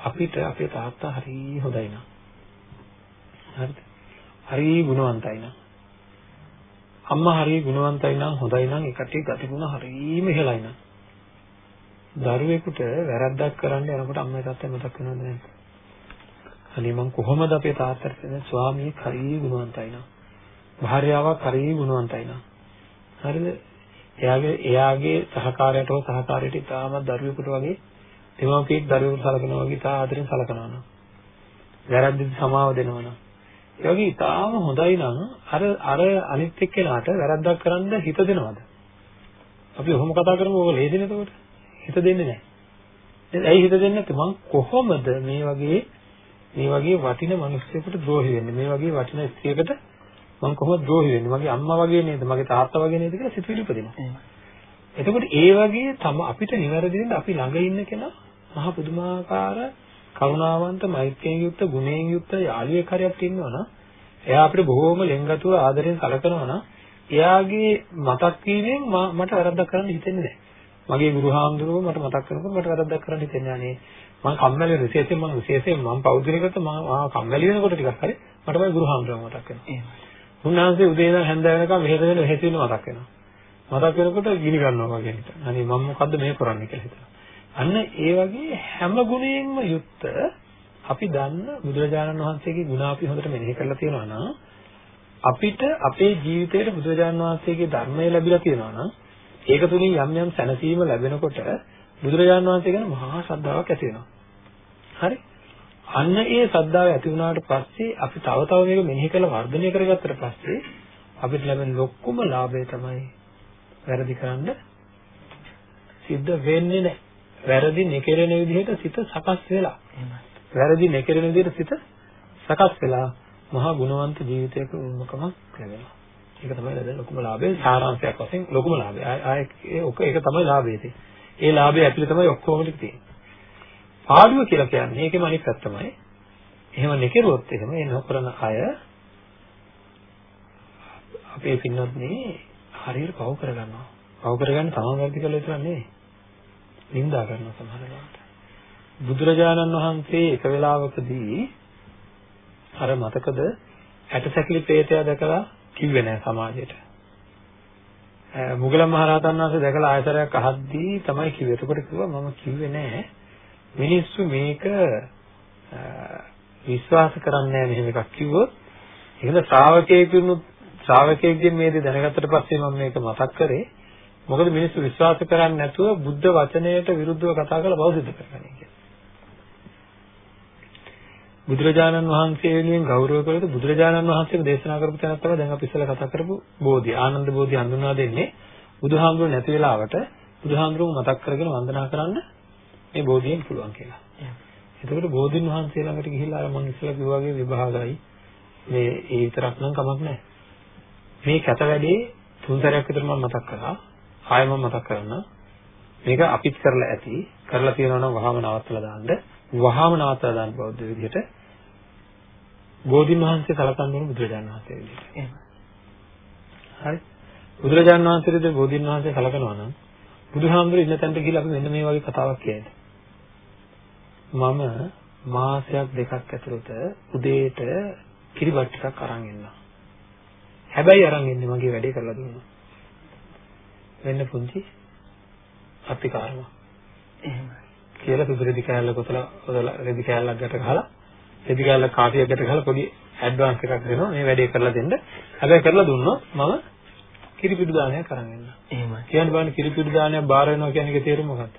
B: අපිට අපේ තාත්තා හරි හොඳයි නා. හරිද? හරි ගුණවන්තයි නා. අම්මා හරි ගුණවන්තයි නම් හොඳයි නම් ඒකට ගතිගුණ හරිම ඉහළයි නම්. දරුවෙකුට වැරද්දක් කරන්න යනකොට අම්මයි තාත්තයි මතක් වෙනවද නැද්ද? අනේ මං කොහොමද අපේ තාත්තට කියන්නේ ස්වාමියෙක් හරිය ගුණවන්තයි නා. භාර්යාවක් හරිය ගුණවන්තයි නා. හරිද? එයාගේ එයාගේ සහකාරයට හෝ සහකාරියට ඉතාමත් දරුවෙකුට වගේ දෙමව්පියෙක් දරුවෙකුට සලකනවා වගේ ඉතා ආදරෙන් සලකනවා නම්. වැරද්දට සමාව දෙනවා නම්. ඒ වගේ ඉතාම හොඳයි නම් අර අර අනිත් එක්කෙනාට වැරද්දක් කරන්න හිත දෙනවද? අපි ඔහොම කතා කරමු ඔය ලේසිද එතකොට? හිත දෙන්නේ නැහැ. ඇයි හිත දෙන්නේ නැත්තේ? මං කොහොමද මේ වගේ මේ වගේ වටින මිනිස්සෙකුට ද්‍රෝහි වෙන්නේ? මේ වගේ වටින ස්ත්‍රියකට මම කොහොමද ද්‍රෝහි වෙන්නේ? මගේ අම්මා වගේ නේද? මගේ තාත්තා වගේ නේද කියලා සිතුවිලි උපදිනවා. එතකොට ඒ වගේ තම අපිට නිවැරදි වෙන්න අපි ළඟ ඉන්න කෙනා මහා පුදුමාකාර කරුණාවන්ත මෛත්‍රියෙන් යුක්ත ගුණයෙන් යුක්ත යාළුවෙක් හරියක් ඉන්නවනම් එයා අපිට බොහෝම ලෙන්ගතුව ආදරෙන් සලකනවා නම් එයාගේ මතක් වීමෙන් මට වැරද්දක් කරන්න හිතෙන්නේ නැහැ. මගේ ගුරු හාමුදුරුවෝ මට මතක් කරනකොට මට වැරද්දක් කරන්න හිතෙන්නේ නැහැ. මම කම්මැලි විශේෂයෙන් මම විශේෂයෙන් මම පෞද්ගලිකව මම කම්මැලි වෙනකොට ටිකක් හරි මට මගේ ගුරු හාමුදුරුවෝ මතක් වෙනවා. උන්වහන්සේ උදේ ඉඳන් හැන්ද වෙනකම් මෙහෙත වෙන මෙහෙත වෙන මතක් වෙනවා. මතක් වෙනකොට ගිනි ගන්නවා වගේ හිතන. අනේ මම මොකද්ද මේ කරන්නේ කියලා හිතනවා. අන්න ඒ වගේ හැම ගුණයෙන්ම යුක්ත අපි දන්න බුදුරජාණන් වහන්සේගේ ගුණ අපි හොඳට මෙනෙහි කරලා තියෙනවා නම් අපිට අපේ ජීවිතේට බුදුරජාණන් වහන්සේගේ ධර්මය ලැබිලා තියෙනවා නම් ඒක තුලින් යම් යම් සැනසීම ලැබෙනකොට බුදුරජාණන් වහන්සේ ගැන මහා ශ්‍රද්ධාවක් ඇති වෙනවා. හරි? අන්න ඒ ශ්‍රද්ධාව ඇති වුණාට පස්සේ අපි තව තව මේක මෙනෙහි කරලා වර්ධනය කරගත්තට පස්සේ අපිට ලැබෙන ලොකුම ලාභය තමයි වැරදි කරන්න සිද්ධ වෙන්නේ නැහැ. වැරදි නිකරන විදිහට සිත සකස් වෙලා. වැරදි නිකරන විදිහට සිත සකස් වෙලා මහා ගුණවන්ත ජීවිතයක උන්මකමක් ලැබෙනවා. ඒක තමයි ලැබෙන ලොකුම ලාභය සාරාංශයක් වශයෙන් ලොකුම ලාභය. ආයේ ඔක ඒක තමයි ලාභය ඒ ලාභය ඇතුලේ තමයි ඔක්කොම ටික තියෙන්නේ. පාඩුව කියලා කියන්නේ ඒකෙම අනිත් පැත්ත තමයි. එහෙම නිකරුවොත් එහෙම ඒ නොකරන අය අපේ පින්නත් නේ හරියට පව කරගන්නවා. පව කරගන්න තමන් වැරදි කළා විතරක් නෙවෙයි. නින්දා කරනවා සමහර වෙලාවට. බුදුරජාණන් වහන්සේ එක වෙලාවකදී අර මතකද ඇටසැකිලි ප්‍රේතයා දැකලා කිව්වේ නෑ සමාජයට. මුගලන් මහරහතන් වහන්සේ දැකලා ආයතරයක් අහද්දී තමයි කිව්වේ. එතකොට කිව්වා මම කිව්වේ නෑ මිනිස්සු මේක විශ්වාස කරන්නේ නැහැ මෙහෙම එකක් කිව්වොත් එහෙනම් ශ්‍රාවකයෙකුනුත් ශ්‍රාවකයෙක්ගෙන් මේ දේ දැනගත්තට පස්සේ මම මේක මතක් කරේ මොකද මිනිස්සු විශ්වාස කරන්නේ නැතුව බුද්ධ වචනයට විරුද්ධව කතා කරලා බෞද්ධ කරගන්නේ කියලා. බුදුරජාණන් වහන්සේ වෙනුවෙන් ගෞරව කළොත් බුදුරජාණන් වහන්සේම දේශනා කරපු තැනක් තමයි දැන් අපි ඉස්සෙල්ලා කතා කරපු බෝධිය. ආනන්ද බෝධිය හඳුන්වා දෙන්නේ බුදුහාමුදුරුවෝ නැති වෙලාවට බුදුහාමුදුරුවෝ මතක් කරගෙන වන්දනා කරන්න මේ බෝධියෙන් පුළුවන් කියලා. එතකොට බෝධින් වහන්සේ ළඟට ගිහිල්ලා අර මම ඉස්සෙල්ලා කිව්වා වගේ විභාගයි මේ ඒ විතරක් නම් කමක් නැහැ. මේ කැත වැඩේ තුන් සැරයක් විතර මම මතක් කළා. ආයෙ මම මතක් කරනවා. මේක අපිත් කරලා ඇති. කරලා තියෙනවා නම් වහාම නවත්තලා දාන්න. වහාම නවත්තලා දාන්න බෞද්ධ විදිහට. බෝධින් වහන්සේ සලකන්න බුදුරජාණන් වහන්සේ විදිහට. එහෙම. හරි. බුදුරජාණන් වහන්සේට බෝධින් වහන්සේ සලකනවා නම් බුදුහාමුදුරු ඉන්න තැනට ගිහිල්ලා අපි මෙන්න මේ වගේ කතාවක් කියයිද? මම මාසයක් දෙකක් ඇතුළත උදේට කිරිබත් ටිකක් අරන් එන්නම්. හැබැයි අරන් එන්නේ මගේ වැඩේ කරලා දුන්නා. වෙන්න පුංචි අත්තිකාරම. එහෙමයි. කියලා සුදු රෙදි කෑල්ල කොතලා කොතලා රෙදි කෑල්ලක් ගැට ගහලා රෙදි කෑල්ල කාටියක් ගැට ගහලා පොඩි ඇඩ්වාන්ස් එකක් දෙනවා මේ වැඩේ කරලා දෙන්න. හැබැයි කරලා දුන්නොත් මම කිරිපිඩු දානයක් අරන් එන්න.
A: එහෙමයි.
B: කියන්න බලන්න කිරිපිඩු දානයක් බාර වෙනවා කියන එකේ තේරුම මොකක්ද?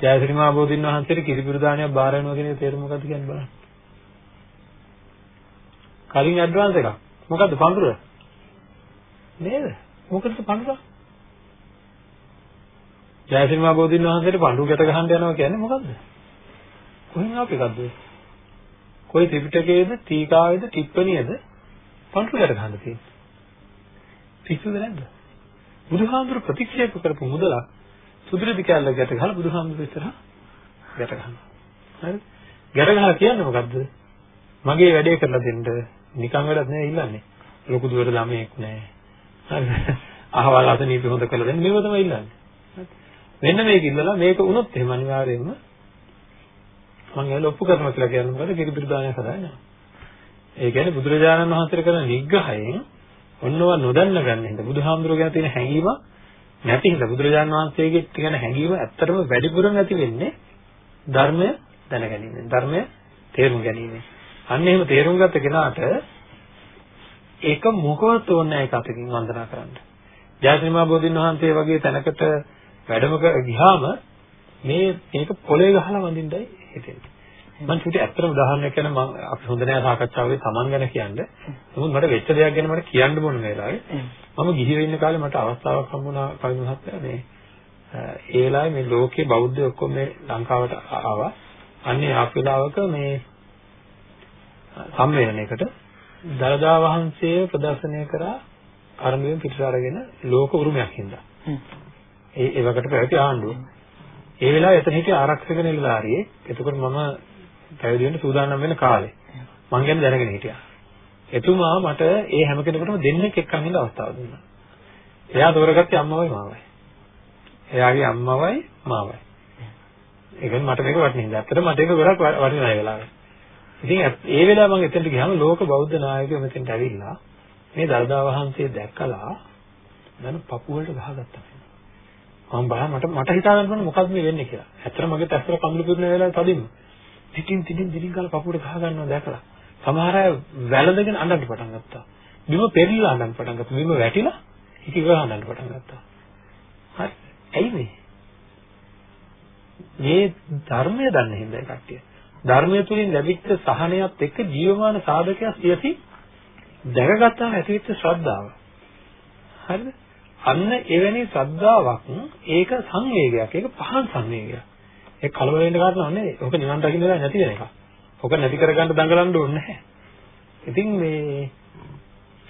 B: ජයශ්‍රී මහ බෝධින් වහන්සේට කිරිපිඩු දානයක් බාර වෙනවා කියන එකේ තේරුම මොකක්ද කියන්න බලන්න. කලින් ඇඩ්වාන්ස් එකක්. මොකද්ද පඳුර? නේද? මොකටද පඳුර? ජයශ්‍රී මහ බෝධින් වහන්සේට පඳුර ගැට ගහන්න යනවා කියන්නේ මොකද්ද? කොහෙන් ආපු එකක්ද? කොයි ත්‍රිපිටකයේද, ටීකාවේද, ටිප්පණියේද පඳුර ගැට ගහන්න තියෙන්නේ? පිස්සුද නැද්ද? බුදුහාමුදුර ප්‍රතික්ෂේප කරපු මුදලක් සුදුරිදි කැලල ගැට ගහලා බුදුහාමුදුර ඉස්සරහා ගැට ගන්නවා. හරි? ගැට ගහලා කියන්නේ මොකද්ද? මගේ වැඩේ කරලා දෙන්න නිකන් වැඩක් නෑ ඉල්ලන්නේ. ලොකු දුරට ළමයෙක් නෑ. හරි? අහවල් අසනීප හොඳ කරලා දෙන්න මේව තමයි ඉල්ලන්නේ. මෙන්න මේක ඉල්ලලා මේක වුණොත් එහෙම අනිවාර්යයෙන්ම මම ඒක ඔප්පු කරනවා කියලා කියන්නේ මොකද? කිරිපිරි දානයක් හදාගන්නවා. ඒ කියන්නේ බුදුරජාණන් වහන්සේ කරන නිග්‍රහයෙන් ඔන්නව නොදන්න ගන්න හින්දා බුදුහාමුදුරුවෝ ගැන තියෙන හැඟීම නැති හින්දා බුදුරජාන් වහන්සේගේ තියෙන හැඟීම ඇත්තටම වැඩිපුරම ඇති වෙන්නේ ධර්මය දැනගැනීමෙන් ධර්මය තේරුම් ගැනීමෙන් අන්න එහෙම තේරුම් ගත්ත කෙනාට ඒක මොකවත් ඕනේ නැහැ ඒක අතකින් වන්දනා කරන්න ජයශ්‍රීමා බෝධින් වහන්සේ වගේ තැනකට වැඩම ගියාම මේ මේක පොලේ ගහලා වඳින්නයි හිතෙන්නේ මම චුටි ඇත්තටම උදාහරණයක් කියන මම අපි හොඳ නෑ සාකච්ඡාවේ Taman ගැන කියන්නේ. නමුත් මට වෙච්ච දෙයක් ගැන මට කියන්න ඕන වෙලාවේ මම ගිහි වෙන්න කාලේ මට අවස්ථාවක් හම්බුණා කවිඳ මහත්තයා මේ ඒ වෙලාවේ මේ ලෝකේ බෞද්ධ ඔක්කොම මේ ලංකාවට ආවා. අන්නේ ආපු වෙලාවක මේ සම්මේලනයකට දලදා වහන්සේ ප්‍රදර්ශනය කරා අරමුවෙන් පිටට අරගෙන ලෝක උරුමයක් හින්දා. ඒ ඒවකට පැවති ආණ්ඩුව. ඒ වෙලාවේ එතන හිටිය ආරක්ෂක නිලධාරියෙක්. එතකොට මම පැවිදි වෙන්න සූදානම් වෙන කාලේ. මං ගැන දැනගෙන හිටියා. එතුමා මට ඒ හැම කෙනෙකුටම දෙන්නෙක් එක්කන් ඉන්න අවස්ථාව දුන්නා. එයා තෝරගත්තේ අම්මවයි මාවයි. එයාගේ අම්මවයි මාවයි. ඒ කියන්නේ මට මේක වටින හින්දා. ඇත්තට මට ඒක ගොඩක් වටිනා ඒ වෙලාවේ. ඉතින් ඒ වෙලාව මම එතනට ගියාම ලෝක බෞද්ධ නායකයෝ මෙතෙන්ට ඇවිල්ලා මේ දළදා වහන්සේ දැක්කලා මම පපුවලට ගහගත්තා. මම බලා මට මට හිතා ගන්න ඕනේ මොකක්ද මේ වෙන්නේ කියලා. ඇත්තට මගේ ඇස්සට කඳුළු පිරුණ වෙලාවේ තදින්ම. පිටින් පිටින් දිලින් ගාලා පපුවට ගහ ගන්නවා දැකලා. සමහර අය වැළඳගෙන අඬන්න පටන් ගත්තා. බිම පෙරලිලා අඬන්න පටන් ගත්තා. බිම වැටිලා හිත ගහ අඬන්න පටන් ගත්තා. හරි. ඇයි මේ? මේ ධර්මය දන්නේ හින්දා කට්ටිය. ධර්මය තුලින් ලැබිච්ච සහනයත් එක්ක ජීවමාන සාධකයක් සියති දැකගත්තාම ඇතිවෙච්ච ශ්‍රද්ධාව. හරිද? අන්න එවැනි ශ්‍රද්ධාවක් ඒක සංවේගයක්. ඒක පහන් සංවේගයක්. ඒ කලබල වෙන්න කාරණා නෙවෙයි. ඔක නිවන් දකින්න වෙලා නැති වෙන එක. ඔක නැති කරගන්න දඟලන්න ඕනේ නැහැ. ඉතින් මේ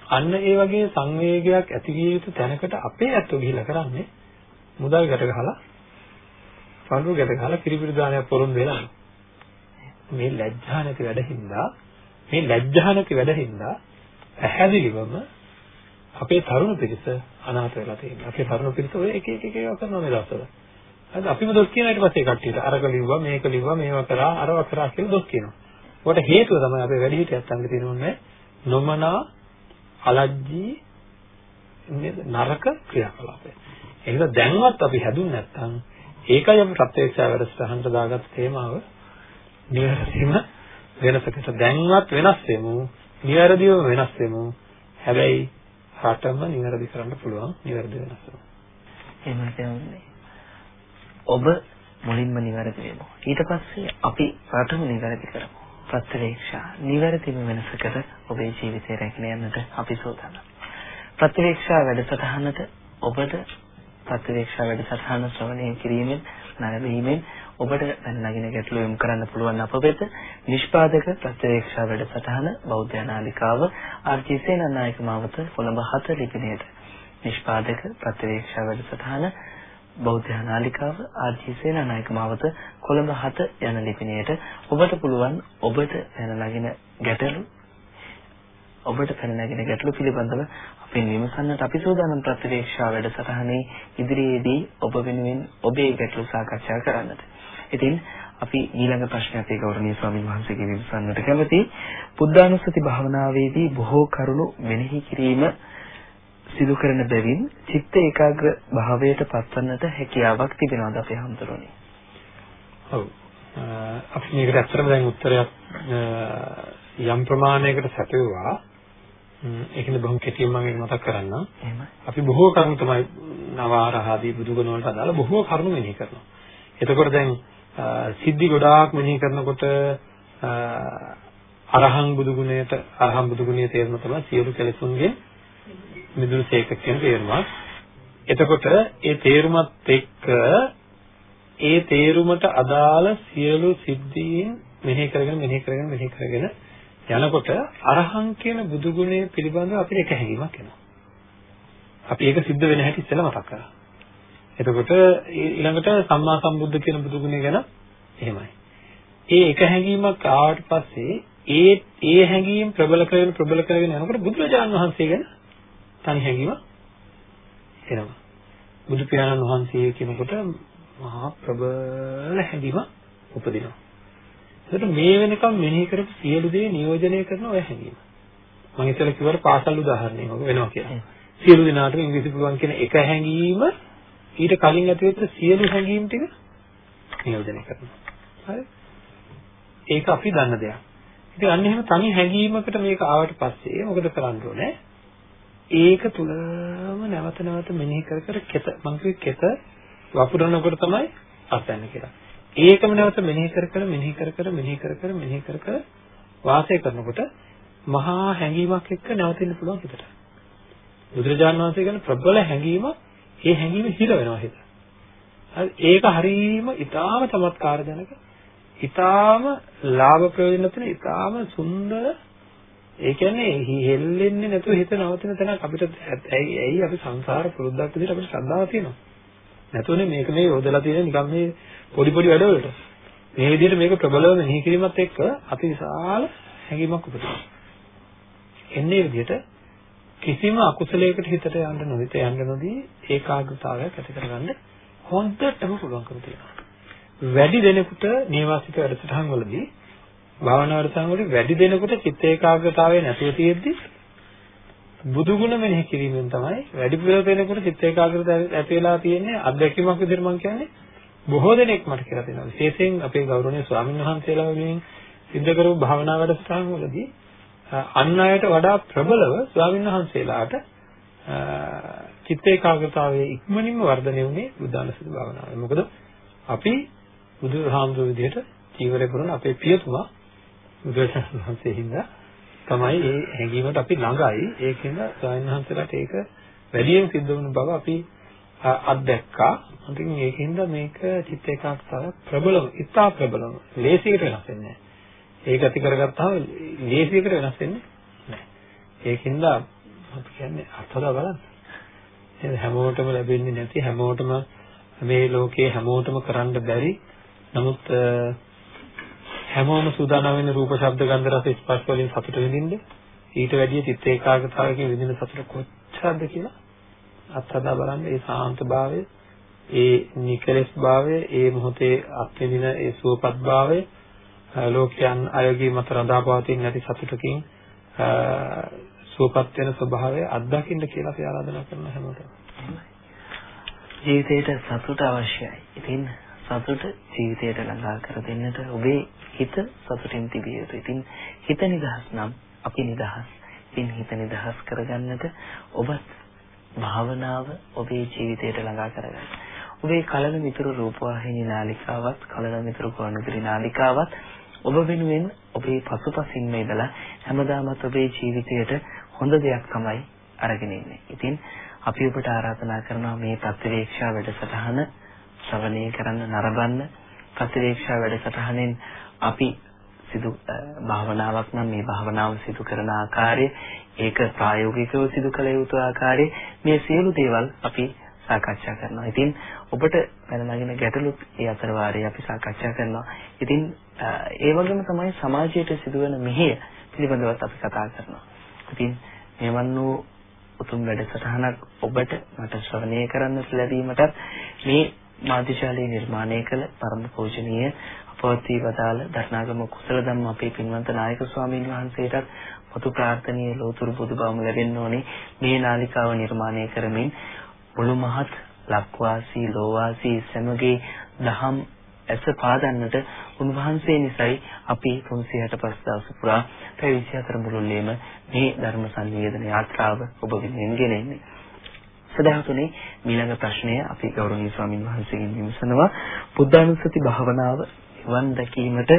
B: අන්න ඒ වගේ සංවේගයක් ඇති විය යුතු තැනකට අපේ ඇත්තෝ ගිහිල්ලා කරන්නේ මුදල් ගැට ගහලා පඳුරු ගැට ගහලා පිරිපිරි දානයක් පොරොන්දු වෙලා මේ ලැජ්ජා නැති වැඩහින්දා මේ ලැජ්ජා නැති වැඩහින්දා පැහැදිලිවම අපේ තරුණ පිරිස අනාථ වෙලා තියෙනවා. අපේ තරුණ පිරිස ඔය එක එක එක ඒවා කරනවා මේ දවස්වල. හරිද? අපිම දොස් කියන ඊට පස්සේ කට්ටියට අරක ලිව්වා මේක ලිව්වා මේවා කරා අරවා කරා කියලා දොස් කියනවා. ඒකට හේතුව තමයි අපේ වැඩිහිටියත් අංග තියෙනුනේ නොමනා අලජ්ජී නරක ක්‍රියාකලාපය. ඒක දැන්වත් අපි හැදුන්නේ නැත්නම් ඒකයි අපි ප්‍රත්‍යක්ෂ වැඩසටහනට දාගත්ත තේමාව නිවැරදිම වෙනසකට දැන්වත් වෙනස් වෙමු. නිවැරදිව වෙනස් වෙමු. හැබැයි රටම නිවැරදි කරන්න පුළුවන් නිවැරදි වෙනස් වෙමු.
A: එහෙම කියන්නේ ඔබ මුලින්ම නිවැරදි වෙමු. ඊට පස්සේ අපි රටම නිවැරදි කරමු. ප්‍රතිවේක්ෂා නිවැරදිම වෙනසකට ඔබේ ජීවිතය රැගෙන යන්නට අපි සූදානම්. ප්‍රතිවේක්ෂා වැඩසටහනට ඔබට ප්‍රතිවේක්ෂා වැඩසටහන ශ්‍රවණය කිරීමෙන් නැරඹීමෙන් ඔබට නැගින ගැටලු යොමු කරන්න පුළුවන් අප වෙත නිෂ්පාදක ප්‍රතිවේක්ෂා වැඩසටහන බෞද්ධ නාලිකාව ආර්.ජී. සේනානායක මාවත කොළඹ 7 ලිපිනයට නිෂ්පාදක ප්‍රතිවේක්ෂා වැඩසටහන බෞද්ධ නාලිකාව ආර්.ජී. සේනානායක මාවත කොළඹ 7 යන ලිපිනයට ඔබට පුළුවන් ඔබට පැන නගින ගැටලු ඔබට පැන නගින ගැටලු පිළිබඳව අපෙන් විමසන්නට අපි සූදානම් ප්‍රතිවේක්ෂා වැඩසටහනේ ඉදිරියේදී ඔබ වෙනුවෙන් ඔබේ ගැටලු සාකච්ඡා කරන්නට. ඉතින් අපි ඊළඟ ප්‍රශ්නයත් ඒ ගෞරවනීය ස්වාමීන් වහන්සේගෙන් විමසන්නට කැමතියි. බුද්ධානුස්සති භාවනාවේදී බොහෝ කරුණු මෙනෙහි කිරීම සිදු කරන බැවින් චිත්ත ඒකාග්‍ර භාවයට පත්වන්නට හැකියාවක් තිබෙනවද අපේ හඳුරන්නේ?
B: ඔව්. අපි මේකට ඇත්තටම දැන් උත්තරයක් යම් ප්‍රමාණයකට සැපෙවුවා. ඒකෙන් බොහොම කෙටියෙන් මම මතක් කරන්නම්.
A: එහෙමයි.
B: අපි බොහෝ කරුණු තමයි නවාරහාදී බුදුගුණ වලට අදාළ බොහෝ කරුණු මෙනෙහි කරනවා. එතකොට දැන් සිද්ධි ගොඩාක් මෙනෙහි කරනකොට අරහං බුදුගුණයට අරහං බුදුගුණයේ තේරුම තමයි සියලු කෙලෙසුන්ගෙන් මිදුණු සේක කියන තේරුමක්. එතකොට ඒ තේරුමත් එක්ක ඒ තේරුමට අදාළ සියලු සිද්ධීන් මෙහෙ කරගෙන මෙහෙ කරගෙන මෙහෙ කරගෙන යනකොට අරහං කියන බුදු ගුණය පිළිබඳව අපිට එක හැඟීමක් එනවා. අපි ඒක සිද්ධ වෙන හැටි ඉස්සෙල්ලා මතක් කරා. එතකොට ඊළඟට සම්මා සම්බුද්ධ කියන බුදු ගුණය ගැන එහෙමයි. ඒ එක හැඟීමක් ආවට පස්සේ ඒ ඒ හැඟීම් ප්‍රබල කරගෙන ප්‍රබල කරගෙන යනකොට බුදුරජාණන් වහන්සේ ගැන තනි හැඟීමක් එනවා. බුදු පියාණන් වහන්සේ කියනකොට මහා ප්‍රබල හැඟීමක් උපදිනවා. ඒකට මේ වෙනකම් මෙනෙහි කරපු සියලු දේ නියෝජනය කරන ඔය හැඟීම. මම ඉතල කිව්වට පාසල් උදාහරණයක් වගේ වෙනවා කියලා. සියලු දෙනාට ඉංග්‍රීසි පුළුවන් කියන එක හැඟීම ඊට කලින් ඇතිවෙච්ච සියලු හැඟීම් ටික නියෝජනය කරනවා. හරි? ඒක අපි දන්න දෙයක්. ඉතින් අන්න එහෙම තනි හැඟීමකට මේක ආවට පස්සේ මොකද කරන්න ඕනේ? ඒක තුලම නැවත නැවත මෙනෙහි කර කර කෙත මං කිව්වේ කෙත වපුරනකොට තමයි අත්යන්නේ කියලා. ඒකම නැවත මෙනෙහි කර කර මෙනෙහි කර කර මෙනෙහි කර කර මෙනෙහි කර කර වාසය කරනකොට මහා හැඟීමක් එක්ක නැවතින්න පුළුවන් හිතට. බුදුරජාණන් වහන්සේ ගැන ප්‍රබල හැඟීම ඒ හැඟීම හිර වෙනවා හිත. හරි ඒක හරීම ඊටාම චමත්කාර ජනක. ඊටාම ලාභ ප්‍රයෝජන තියෙන ඊටාම සුන්දර ඒ කියන්නේ හෙල්ලෙන්නේ නැතුව හිත නවතින තැනක් අපිට ඇයි ඇයි අපි සංසාර පුරුද්දක් විදිහට අපිට ශ්‍රද්ධාව තියෙනවා. නැතුනේ මේක මේ යොදලා තියෙන නිකන් මේ පොඩි පොඩි වැඩවලට. මේ විදිහට මේක ප්‍රබලව මෙහි කිරීමත් එක්ක අපි විශාල හැඟීමක් උපදිනවා. එන්නේ විදිහට කිසිම අකුසලයකට හිතට යන්න නොවිත යන්න නොදී ඒකාග්‍රතාවයක් ඇති කරගන්න හොඳටම පුළුවන්කම තියෙනවා. වැඩි දෙනෙකුට නේවාසික වැඩසටහන් වලදී භාවනා වැඩසටහන් වලදී වැඩි දෙනෙකුට චිත්ත ඒකාග්‍රතාවය නැතුව තියෙද්දි බුදු ගුණ මෙනෙහි කිරීමෙන් තමයි වැඩි දෙනෙකුට චිත්ත ඒකාග්‍රතාවය ඇති වෙලා තියෙන්නේ අත්දැකීමක් විදිහට මම කියන්නේ බොහෝ දෙනෙක් මට කියලා තියෙනවා විශේෂයෙන් අපේ ගෞරවනීය ස්වාමීන් වහන්සේලා වගේ සිද්ධ කරපු භාවනා වැඩසටහන් වලදී අන් අයට වඩා ප්‍රබලව ස්වාමීන් වහන්සේලාට චිත්ත ඒකාග්‍රතාවයේ ඉක්මනින්ම වර්ධනය වුණේ බුද්ධානුස්සති භාවනාවෙන්. මොකද අපි බුදුහාමුදුරු විදිහට ජීවරය කරන අපේ පියතුමා බුදුරජාණන් වහන්සේ හින්දා තමයි මේ හැඟීමට අපි ළඟයි. ඒකෙන්ද ස්වාමීන් වහන්සේලාට ඒක වැඩියෙන් සිද්ධ වුණු බව අපි අත්දැක්කා. ඉතින් ඒකින්ද මේක චිත්ත ඒකාග්‍රතාව ප්‍රබලව, ඉතා ප්‍රබලව, ලේසියට වෙනස් වෙන්නේ නැහැ. ඒක ඇති කරගත්තාම ලේසියකට වෙනස් වෙන්නේ නැහැ. ඒකින්ද අපි කියන්නේ අත්හදා බලන්න. එහෙනම් හැමෝටම ලැබෙන්නේ නැති හැමෝටම මේ ලෝකේ හැමෝටම කරන්න බැරි නමුත් හැමෝම සූදානම් වෙන රූප ශබ්ද ගන්ධ රස ස්පර්ශ වලින් සතුට විඳින්න ඊට වැඩිය චිත්ත ඒකාග්‍රතාවයකින් විඳින සතුට කොච්චරද කියලා අත්හදා බලන්න ඒ සාන්ත භාවය ඒ නිකලස් භාවය ඒ මොහොතේ අත්විඳින ඒ සුවපත් භාවය ලෝකයන් අයගේ මත රඳාපවතින නැති සතුටකින් සුවපත් වෙන ස්වභාවය අත්දකින්න කියලා අපි ආරාධනා කරන හැමෝටම
A: ජීවිතේට සතුට අවශ්‍යයි. ඉතින් සතුට ජීවිතයට ළඟා කර දෙන්නට ඔබේ හිත සතුටින් තිබිය යුතුයි. ඉතින් හිත නිදහස් නම් අපි නිදහස්. ඉතින් හිත නිදහස් කරගන්නට ඔබත් භාවනාව ඔබේ ජීවිතයට ළඟා කරගන්න. ඔබේ කලන මිතුරු රූපවාහිනී නාලිකාවත් කලන මිතුරු ගුවන්විදුලි නාලිකාවත් ඔබ වෙනුවෙන් ඔබේ පසුපසින්ම ඉඳලා හැමදාමත් ඔබේ ජීවිතයට හොඳ දෙයක් තමයි අරගෙන ඉන්නේ. ඉතින් අපි ඔබට ආරාධනා කරනවා මේ ප්‍රතිවේක්ෂා වැඩසටහන ශ්‍රවණය කරන්න නරඹන්න ප්‍රතිවේක්ෂා වැඩසටහනෙන් අපි සිදු භාවනාවක් නම් මේ භාවනාව සිදු කරන ආකාරය ඒක ප්‍රායෝගිකව සිදු කළ යුතු ආකාරය මේ සියලු දේවල් අපි සාකච්ඡා කරනවා. ඉතින් ඔබට පැන නගින ගැටලුත් ඒ අතර වාරයේ අපි සාකච්ඡා කරනවා. ඉතින් ඒ වගේම තමයි සමාජයට සිදුවන මෙහෙය පිළිබඳවත් අපි කතා කරනවා. ඉතින් මෙවන් වූ උතුම් වැඩසටහනක් ඔබට මට ශ්‍රවණය කරන්නට ලැබීමටත් මේ මාධ්‍යශාලයේ නිර්මාණය කළ පරම පූජනීය අපවත්ී වදාළ දර්ශනාගම කුසල ධම්ම අපේ පින්වන්ත නායක ස්වාමීන් වහන්සේටත් පොදු ප්‍රාර්ථනීය ලෝතුරු බුදුබවම ලැබෙන්න ඕනේ මේ නාලිකාව නිර්මාණය කරමින් මුළු මහත් ලක්වාසී ලෝවාසී සමගේ දහම් ඇස පාදන්නට උන්වහන්සේ නිසයි අපි 365 දවස් පුරා පැය 24 මුළුල්ලේම මේ ධර්ම සංවේදන යාත්‍රාව ඔබ වෙනුවෙන් ගෙනෙන්නේ. සදාතුනේ ඊළඟ ප්‍රශ්නය අපි ගෞරවනීය ස්වාමින් වහන්සේගෙන් විමසනවා බුද්ධානුස්සති භාවනාව වන් දැකීමට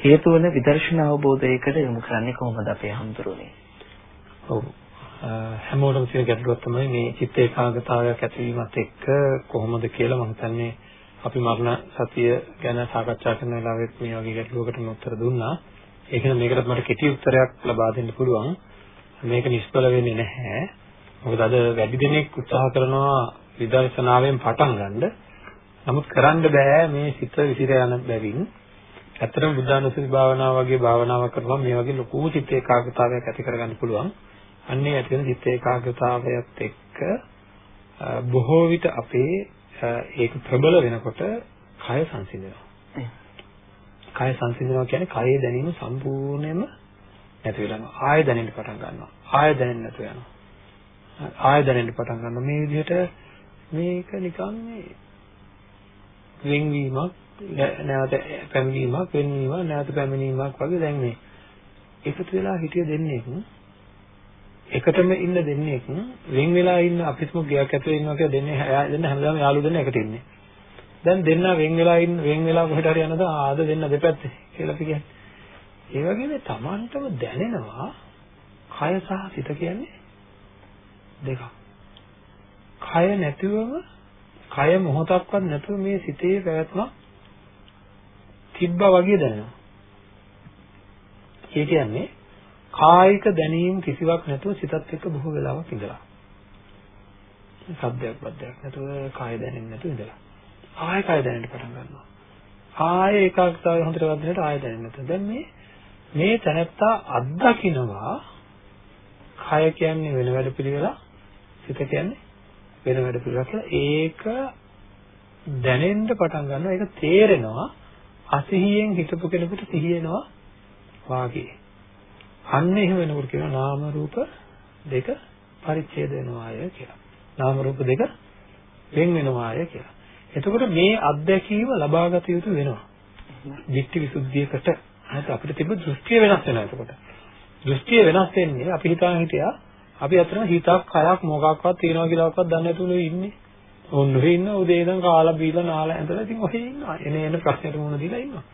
A: හේතු වන විදර්ශනා අවබෝධයකට යොමු කරන්නේ කොහොමද අපේ හඳුරුනේ?
B: ඔව්. හැමෝටම තියෙන ගැටලුවක් තමයි මේ චිත්ත ඒකාග්‍රතාවයක් ඇතිවීමත් එක්ක කොහොමද කියලා මම හිතන්නේ අපි මරණ සතිය ගැන සාකච්ඡා කරන වෙලාවෙත් මේ වගේ ගැටලුවකට උත්තර දුන්නා. ඒක නම් මේකට මට කෙටි උත්තරයක් ලබා දෙන්න පුළුවන්. මේක නිෂ්ඵල වෙන්නේ නැහැ. මොකද අද වැඩි දෙනෙක් උත්සාහ කරනවා විදර්ශනාවෙන් පටන් ගන්න. නමුත් කරන්න බෑ මේ සිත විසිර යන බැවින් ඇත්තටම බුද්ධානුස්සති භාවනාව වගේ භාවනාවක් කරපුවම මේ වගේ ලොකු චිත්ත ඒකාග්‍රතාවයක් ඇති කරගන්න පුළුවන්. අන්නේ ඇති වෙන චිත්ත ඒකාග්‍රතාවයත් එක්ක බොහෝ විට අපේ ඒක ප්‍රබල වෙනකොට කය සංසිඳනවා. කය සංසිඳනවා කියන්නේ කයේ දැනීම සම්පූර්ණයෙන්ම නැති වෙනවා. ආය දැනෙන්න පටන් ගන්නවා. ආය දැනෙන්න නැතු වෙනවා. ආය දැනෙන්න පටන් ගන්නවා. මේ විදිහට මේක නිකන් මේ වෙන්වීමක් නැවත පැමිණීමක් වෙන්වීමක් නැවත පැමිණීමක් වගේ දැන් මේ එකතු වෙලා හිටිය දෙන්නේ එකටම ඉන්න දෙන්නේ වෙන් වෙලා ඉන්න අපිටම ගියක් ඇතුලේ ඉන්නවා කියලා දෙන්නේ දෙන්න හැමදාම යාළු දෙන්න එකට ඉන්නේ. දැන් දෙන්න වෙන් වෙලා ඉන්න වෙන් වෙලා කොහෙට හරි යනද ආද දෙන්න දෙපැත්තේ කියලා අපි කියන්නේ. ඒ වගේම Tamanටම දැනෙනවා කය සහ සිත කියන්නේ දෙකක්. කය නැතිවම කය මොහොතක්වත් නැතුව මේ සිතේ පැවැත්මක් තිබ්බා වගේ දැනෙනවා. ඒ කියන්නේ කායික දැනීම් කිසිවක් නැතුව සිතත් එක්ක බොහෝ වෙලාවක් ඉඳලා. සද්දයක් බද්දයක් නැතුව කාය දැනෙන්නේ නැතුව ඉඳලා. ආයෙ කාය දැනෙන්න පටන් ගන්නවා. ආයෙ ඒකාග්‍රතාවය හොඳට වදිනට ආයෙ දැනෙන්නේ නැතුව. දැන් මේ මේ තැනත්තා අත්දකින්නවා කය කියන්නේ වෙන වැඩ පිළිවෙලා සිත කියන්නේ වෙන වැඩ පිළිවෙලා කියලා. ඒක දැනෙන්න පටන් ගන්නවා. ඒක තේරෙනවා. අසිහියෙන් හිතපු කෙනෙකුට සිහියනවා වාගේ. අන්න එහෙම වෙනකොට කියනවා නාම රූප දෙක පරිච්ඡේද වෙනවාය කියලා. නාම රූප දෙක වෙන් වෙනවාය කියලා. එතකොට මේ අත්දැකීම ලබාගත යුතු වෙනවා. දිට්ඨි විසුද්ධියකට. නැත්නම් අපිට තිබු දෘෂ්ටිය වෙනස් වෙනවා එතකොට. දෘෂ්ටිය වෙනස් වෙන්නේ අපි හිතාගෙන හිටියා අපි අතරම හිතක් කයක් මොකක්වත් තියනවා කියලාවත් දන්නේ නැතුව ඉන්නේ. ඔන්න ඔහේ ඉන්න උදේ ඉඳන් කාලා බීලා නාලා ඇඳලා ඉතින් ඔහේ ඉන්නවා. එන එන ප්‍රශ්නෙට මුහුණ දීලා ඉන්නවා.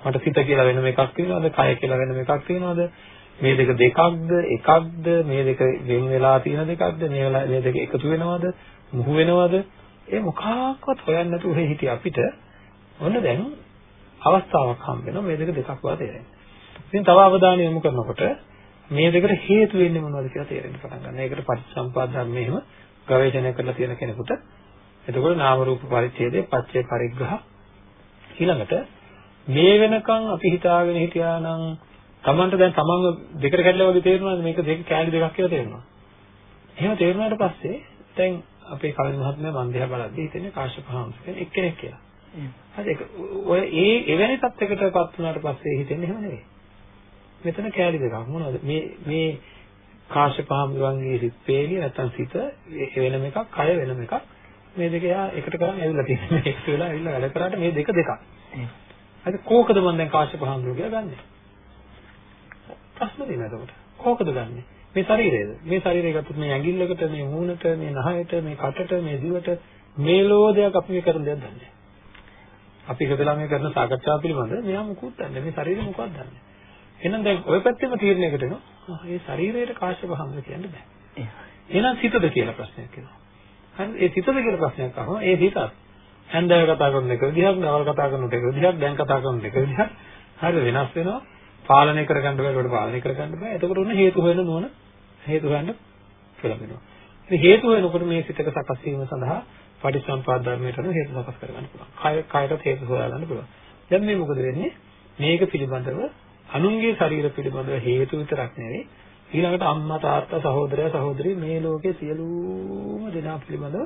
B: මට සිත කියලා වෙනම එකක් තියෙනවද? කය කියලා වෙනම එකක් තියෙනවද? මේ දෙක දෙකක්ද එකක්ද මේ දෙක වෙන වෙලා තියෙන දෙකක්ද මේ වෙලා මේ දෙක එකතු වෙනවද මුහු වෙනවද ඒ මොකක්වත් හොයන්න නැතුව ඔහේ හිටිය අපිට ඔන්න දැන් අවස්ථාවක් හම්බ වෙනවා මේ දෙක දෙකක් බව තේරෙනවා. ඉතින් තව අවධානය යොමු කරනකොට මේ දෙකට හේතු වෙන්නේ මොනවද කියලා තේරෙන්න පටන් ගන්නවා. ඒකට පටිච්චසම්පාද ධර්මයේ එහෙම ගවේෂණය කරලා තියෙන කෙනෙකුට එතකොට නාම රූප පරිච්ඡේදයේ පච්චේ පරිග්‍රහ ඊළඟට මේ වෙනකන් අපි හිතාගෙන හිටියා නම් Tamanට දැන් Tamanව දෙකට කැඩලා වගේ තේරුණාද මේක දෙක කැලි දෙකක් කියලා තේරුණා. එහෙම තේරුණාට පස්සේ දැන් අපේ කලින් මහත්මයා මන් දිහා බලද්දී හිතන්නේ කාශ්‍යප හාමුදුරුවෝ එක්කෙනෙක් කියලා. හරි ඒක ඔය ඒ එවැනි තත්යකටපත් වුණාට පස්සේ හිතෙන්නේ එහෙම නෙවෙයි. මෙතන කෑලි දෙකක්. මොනවද? මේ මේ කාශ්‍යප හාමුදුරන්ගේ සිත් පේලිය නැත්තම් සිත වෙනම එකක් කය වෙනම එකක්. මේ දෙක යා එකට කරන් ඇවිල්ලා තියෙනවා. එක්ක වෙලා ඇවිල්ලා වැඩ කරාට මේ දෙක දෙකක්. හරි කෝකද මම දැන් කාශ්‍යප හාමුදුරුවෝ කියලා ගන්නෙ? ප්‍රශ්න දෙන්න එතකොට. කෝකද ගන්නෙ? මේ ශරීරයද? මේ ශරීරය ගත්තොත් මේ ඇඟිල්ලකට මේ මූණට මේ නහයට මේ කටට මේ දිවට මේ ලෝදයක් අපි කරන දෙයක් දන්නේ. අපි හිතලා මේ කරන සාකච්ඡාව පිළිබඳ මෙයා මොකුත් දන්නේ මේ ශරීරය මොකක්ද දන්නේ එහෙනම් දැන් ওই පැත්තෙම තීරණයකට එනවා. මේ ශරීරයට කාශ්‍යප හම්ද කියන්න බෑ. එහෙනම් සිතද කියලා ප්‍රශ්නයක් එනවා. හරි ඒ සිතද කියලා ප්‍රශ්නයක් අහම ඒ සිතත් හන්දෑව කතා කරන එක විදිහක්, නවල් කතා කරන එක විදිහක්, දැන් කතා කරන එක විදිහක් හරි වෙනස් වෙනවා. පාලනය කරගන්න බෑ ඒකට පාලනය කරගන්න බෑ. එතකොට උන හේතු හොයන නෝන හේතු හොයන්න පෙළඹෙනවා. ඉතින් හේතු හොයනකොට මේ සිතක සකස් වීම සඳහා පටිච්චසමුපාද ධර්මයට අනුව හේතු සකස් කරගන්න පුළුවන්. කය කයකට හේතු හොයාගන්න පුළුවන්. දැන් මේ මොකද වෙන්නේ? මේක පිළිබඳව අනුන්ගේ ශරීර පිළිබඳව හේතු විතරක් නෙවෙයි ඊළඟට අම්මා තාත්තා සහෝදරයා සහෝදරි මේ ලෝකේ සියලුම දෙනා පිළිබඳව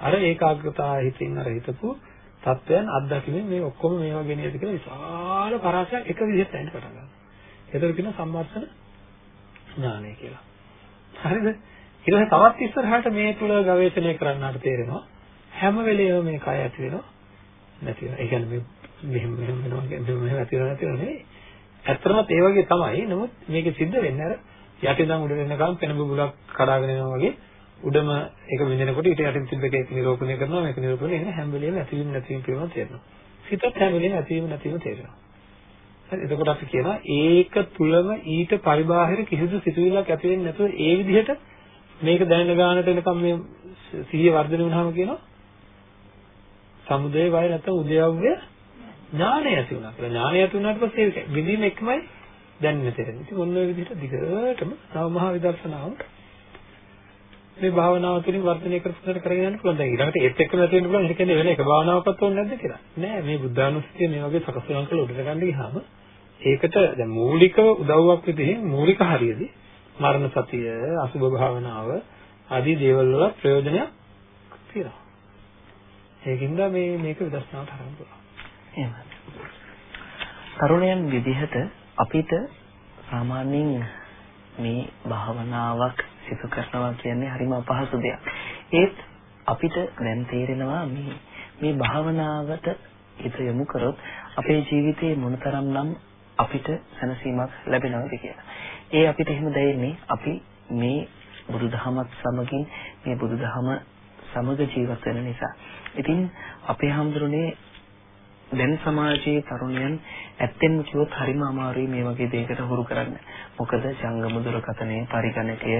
B: අර ඒකාග්‍රතාව හිතින් අර හිතපු තත්වයන් අත්දැකීමෙන් මේ ඔක්කොම මේවා ගෙනියද කියලා විශාල පරාසයක් එක විදිහට ඇන්න පටන් ගන්නවා. ඒතර කියන සම්මර්ෂණ ඥානය කියලා. හරිද? ඊට පස්සේ තවත් ඉස්සරහට මේ තුල ගවේෂණය කරන්නාට තේරෙනවා හැම වෙලේම මේ කය ඇති වෙනවා නැති වෙනවා. ඒ කියන්නේ මෙහෙම මෙහෙම වෙනවා කියන්නේ මෙහෙම ඇති වෙනවා නැති වෙනවා නෙවෙයි. ඇත්තටමත් ඒ වගේ තමයි. නමුත් මේක සිද්ධ වෙන්නේ අර යටින් උඩ වෙනකම් පෙන බුබුලක් කඩාගෙන යනවා වගේ උඩම ඒක විඳිනකොට ඊට යටින් තිබ්බ එක නිරූපණය කරනවා මේක නිරූපණය වෙන හැම වෙලෙම ඇතිවීම නැතිවීම පිළිබඳව තේරෙනවා. සිතත් හැම වෙලෙම ඇතිවීම නැතිවීම තේරෙනවා. හරි එතකොට අපි කියනවා ඒක තුලම ඊට පරිබාහිර කිසිදු සිතුවිල්ලක් ඇති වෙන්නේ නැතුව ඒ විදිහට මේක දැනෙන ගානට එනකම් මේ සිහිය වර්ධනය වුණාම කියනවා සමුදේ වය නැත්නම් උදයව්‍ය ඥානය ඇති වුණා කියලා. ඥානය ඇති වුණාට පස්සේ ඒක විඳීම එකමයි දැනෙන්න තේරෙන්නේ. ඉතින් ඔන්න ඔය විදිහට දිගටම නව මහා විදර්ශනාව මේ භාවනාව තුළින් වර්ධනය කරපුවට කරගෙන යන්න පුළුවන්. දැන් ඊළඟට ඒත් එක්කම නැති වෙන්න පුළුවන්. ඒ කියන්නේ වෙන එක භාවනාවක්වත් ඕනේ නැද්ද කියලා. නෑ මේ බුද්ධානුස්සතිය මේ වගේ සකස්වම් කරලා උඩට ගන්න ගියාම ඒකට දැන් මූලිකව උදව්වක් විදිහින් මූලික හරියදී මරණ සතිය, අසුභ භාවනාව ආදී දේවල් වල ප්‍රයෝජනයක් තියෙනවා. ඒකින්ද මේ මේක විදර්ශනාවට හරවන්න පුළුවන්.
A: එහෙමයි. තරුණයන් විදිහට අපිට සාමාන්‍යයෙන් මේ භාවනාවක් සිදු කරනවා කියන්නේ හරිම අපහසු දෙයක්. ඒත් අපිට දැන් තේරෙනවා මේ මේ භාවනාවට හිත යොමු කරොත් අපේ ජීවිතේ මොනතරම්නම් අපිට සැනසීමක් ලැබෙනවද කියලා. ඒ අපිට එහෙම දැනෙන්නේ අපි මේ බුදුදහමත් සමගින් මේ බුදුදහම සමග ජීවත් වෙන නිසා. ඉතින් අපේ හැඳුරුනේ දැන් සමාජයේ තරුණයන් ඇත්තෙන්ම කිව්වොත් හරිම අමාරුයි මේ වගේ දෙයකට හුරු කරන්න. මොකද ජංගම දුරකථනයේ පරිගණකය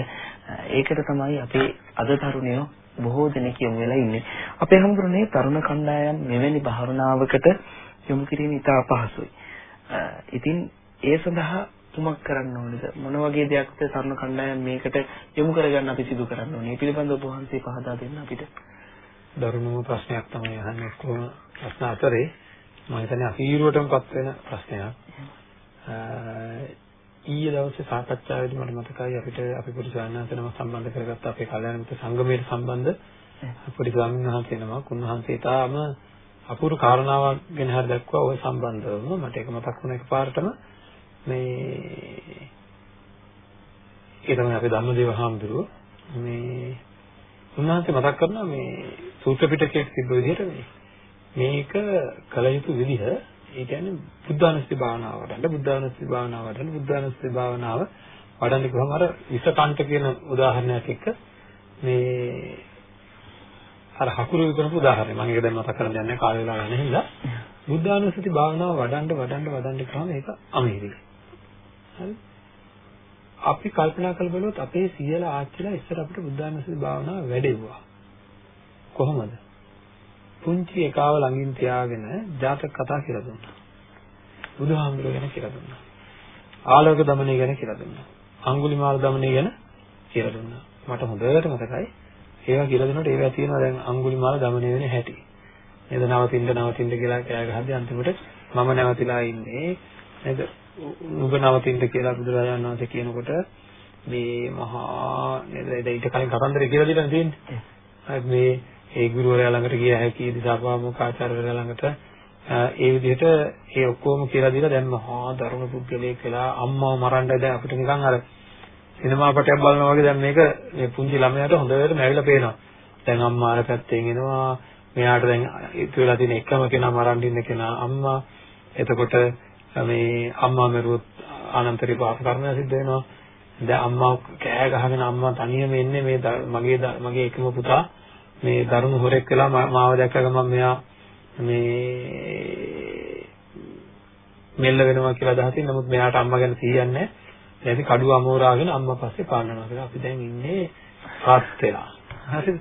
A: ඒකට තමයි අපේ අද තරුණයෝ බොහෝ දෙනෙක් යොමු වෙලා ඉන්නේ. අපේ හැමෝටම තරුණ කණ්ඩායම් මෙවැනි භාවනාවකට යොමු කිරීම ඉතා අපහසුයි. ඉතින් ඒ සඳහා කුමක් කරන්න ඕනද? මොන වගේ දෙයක්ද තරුණ කණ්ඩායම මේකට යොමු කරගන්න අපි සිදු කරන්න ඕනේ? පිළිබඳව ඔබ වහන්සේ පහදා දෙන්න අපිට.
B: දරුණුම ප්‍රශ්නයක් තමයි අහන්නේ කොහොම ප්‍රශ්න අතරේ මම හිතන්නේ අසීරුවටමපත් වෙන ප්‍රශ්නයක්. ඊයේ දවසේ සාකච්ඡාවේදී මට මතකයි අපිට අපි පොඩි ස්වාමීන් සම්බන්ධ කරගත්ත අපේ කල්යාණ මිත්‍ර සංගමයට සම්බන්ධ පොඩි ස්වාමීන් වහන්සේ නමක්. උන්වහන්සේ තාම අපූර්ව කාරණාවක් ගැන හරි දැක්වුවා ওই සම්බන්ධවම. මට ඒක මතක් වුණා එකපාරටම. මේ ඒ තමයි අපේ ධම්මදේව හාමුදුරුවෝ. මේ උන්වහන්සේ මතක් කරනවා මේ සූත්‍ර පිටකයේ තිබ්බ විදිහට මේ මේක කල යුතු විදිහ ඒ කියන්නේ බුද්ධානුස්සති භාවනාව වඩන්න බුද්ධානුස්සති භාවනාව වඩන්න බුද්ධානුස්සති භාවනාව වඩන්න ගියාම අර විසකණ්ඨ කියන උදාහරණයක් එක්ක මේ අර හකුරු විකරපු උදාහරණය. මම ඒක දැන් මතක් කරන්න යන්නේ කාල වේලා ගන්න හින්දා. බුද්ධානුස්සති භාවනාව වඩන්න වඩන්න වඩන්න ගියාම ඒක අමහිරියි හරි? අපි කල්පනා කළ බලුවොත් අපේ සියලා ආච්චිලා ඉස්සර අපිට බුද්ධානුස්සති භාවනාව වැඩෙව්වා. කොහොමද? පුංචි එකාව ළඟින් තියාගෙන ජාතක කතා කියලා දුන්නා. බුදුහාමුදුරුවෝ ගැන කියලා දුන්නා. ආලෝක දමනය ගැන කියලා දුන්නා. අඟුලිමාල දමනය ගැන කියලා දුන්නා. මට හොඳට මතකයි. ඒවා කියලා දුන්නොත් ඒවා තියෙනවා දැන් අඟුලිමාල දමනය වෙන හැටි. නේද නවතින්න නවතින්න කියලා කෑ ගහද්දී අන්තිමට මම නැවතිලා ඉන්නේ. නේද? නුඹ නවතින්න කියලා බුදුරජාණන් වහන්සේ කියනකොට මේ මහා නේද ඊට කලින් කතන්දරේ කියලා දීලා තියෙන්නේ. මේ ඒ ගුරුවරයා ළඟට ගිය හැකි දිසාපාමොක් ආචාර්යවරයා ළඟට ඒ විදිහට ඒ ඔක්කොම කියලා දීලා දැන් මහා දරුණු පුද්ගලයෙක් වෙලා අම්මව මරන්න දැන් අපිට නිකන් අර සිනමා පටයක් බලනවා වගේ දැන් මේක මේ පුංචි ළමයාට හොඳට මැවිලා පේනවා. දැන් අම්මා අර පැත්තෙන් එනවා. මෙයාට දැන් ඉතු වෙලා තියෙන එකම කෙනා මරන්න ඉන්න කෙනා අම්මා. එතකොට මේ අම්මා මරුවොත් අනන්තරී පාප කර්මය සිද්ධ වෙනවා. දැන් අම්මා කෑ ගහගෙන අම්මා තනියම ඉන්නේ මේ මගේ මගේ එකම පුතා මේ දරුණු හොරෙක් වෙලා මාව දැක්ක ගමන් මෙයා මේ මෙල්ල වෙනවා කියලා අදහසින් නමුත් මෙයාට අම්මා ගැන සිහියක් නැහැ. ඊට කඩුව අමෝරාගෙන අම්මා පස්සේ පාන්නනවා කියලා අපි දැන් ඉන්නේ රත් වෙලා. හරිද?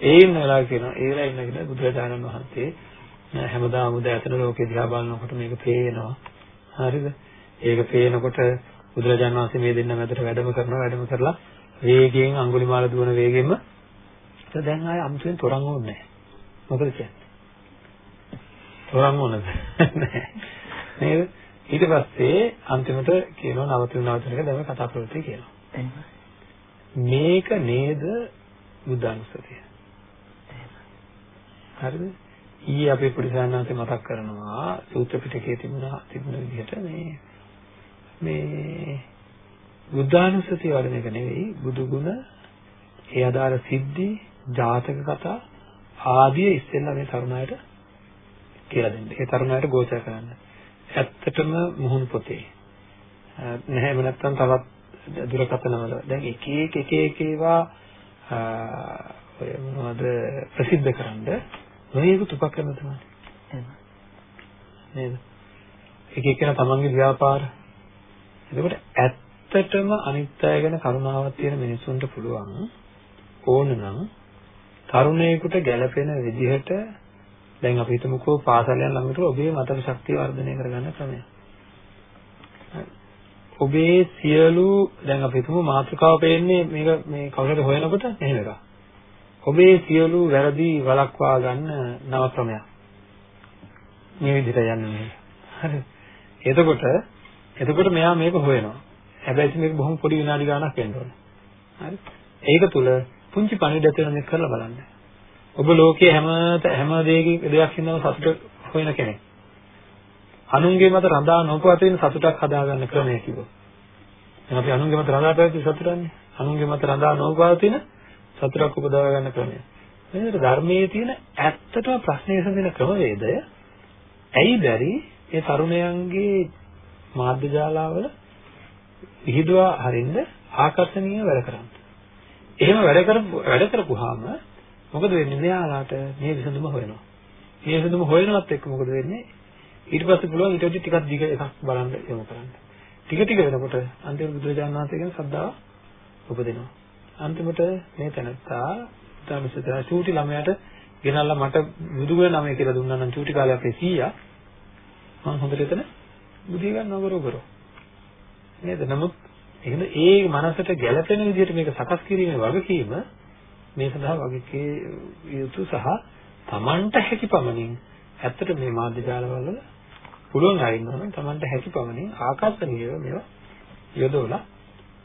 B: ඒ ඉන්න වෙලාව කියනවා ඒ වෙලාව ඉන්නගෙන බුදුරජාණන් වහන්සේ හැමදාම උදේ ඇතන ලෝකේ දිහා බලනකොට මේක පේනවා. හරිද? ඒක පේනකොට බුදුරජාණන් වහන්සේ මේ දෙන්න මැදට වැඩම කරනවා වැඩම කරලා වේගයෙන් අඟුලිමාල දුවන වේගෙම දැන් ආයේ අමුතුවෙන් තරංග ඕනේ නැහැ. මොකද කියන්නේ? තරංග ඕනද? නැහැ. නේද? ඊට පස්සේ අන්තිමට කියනවා නවතුන නවතුන එක දැන් කතා ප්‍රවෘත්ති කියනවා. මේක නේද බුද්ධානුස්සතිය. හරිද? ඊයේ අපේ පුරිසානාන්තේ මතක් කරනවා සූත්‍ර පිටකයේ තිබුණා තිබුණ විදිහට මේ මේ බුද්ධානුස්සතිය වඩන එක නෙවෙයි බුදු ගුණ ඒ අදාළ සිද්ධි ජාතක කතා ආදී ඉස්සෙල්ලා මේ තරුණයට කියලා දෙන්න. ඒ තරුණයට ගෝචර කරන්න. ඇත්තටම මුහුණු පොතේ නැහැ නැත්නම් තවත් දුරකථනවල දැන් එක එක එක එක ඒවා ඔය මොනවද ප්‍රසිද්ධ කරන්න නොයෙකුත් උපක්‍රම තමයි. නේද? එක එකන තමන්ගේ ව්‍යාපාර. එතකොට ඇත්තටම අනිත් අය ගැන කරුණාවක් තියෙන මිනිසුන්ට පුළුවන් ඕනනම් තරුණයෙකුට ගැළපෙන විදිහට දැන් අපි හිතමුකෝ පාසල යන ළමයට ඔබේ මතක ශක්තිය වර්ධනය කරගන්න ක්‍රමය. ඔබේ සියලු දැන් අපි හිතමු මාතෘකාව පේන්නේ මේක මේ කවුරුහරි හොයනකොට එහෙම එකක්. ඔබේ සියලු වැරදි වළක්වා ගන්න නව ක්‍රමයක්. මේ විදිහට යන්නේ. හරි. එතකොට එතකොට මෙයා මේක හොයනවා. හැබැයි මේක බොහොම පොඩි විනාඩි ගාණක් වෙන්න ඕනේ. හරි. ඒක තුල පුංචි පණිවිඩයක් වෙන මේක කරලා බලන්න. ඔබ ලෝකයේ හැම හැම දෙයකින් දෙයක් ඉන්නව සතුට හොයන කෙනෙක්. අනුන්ගේ මත රඳා නොපවතින සතුටක් හදාගන්න ක්‍රමය කිව්වොත්. එහෙනම් අපි අනුන්ගේ මත රඳා පැවති සතුටන්නේ. අනුන්ගේ මත රඳා නොපවතින සතුටක් උපදවා ගන්න ක්‍රමය. මේකට ධර්මයේ තියෙන ඇත්තටම ප්‍රශ්නේ විසඳන ක්‍රමවේදය ඇයි බැරි ඒ තරුණයන්ගේ මාධ්‍ය ජාලාවල විහිදුවා හරින්න ආකර්ෂණීය වැඩ කරන්නේ. එහෙම වැඩ කරපු වැඩ කරපුවාම මොකද වෙන්නේ? මෙයාලාට මේ විසඳුම හොයනවා. මේ විසඳුම හොයනවත් එක්ක මොකද වෙන්නේ? ඊට පස්සේ පුළුවන් ඊට වඩා ටිකක් දිග එකක් බලන්න යොමු කරන්න. ටික ටික වෙනකොට අන්තිම බුදුරජාණන් වහන්සේ ගැන ශ්‍රද්ධාව උපදිනවා. අන්තිමට මේ තැනත්තා ධර්මසිතා චූටි ළමයාට ගෙනල්ලා මට බුදුගුණ නමය කියලා දුන්නා නම් චූටි කාලේ අපේ සීයා මම හොඳට එතන බුදිය ගන්නවා බරෝබර. නේද? නමුත් එහෙනම් ඒ මනසට ගැළපෙන විදිහට මේක සකස් කිරීමේ වගකීම මේ සඳහා වගකී යුතු සහ Tamanට හැකි පමණින් ඇත්තට මේ මාධ්‍ය ජාලවල පුළුවන් අය ඉන්නවනම් Tamanට හැකි පමණින් ආකර්ෂණීයව මේවා යොදවලා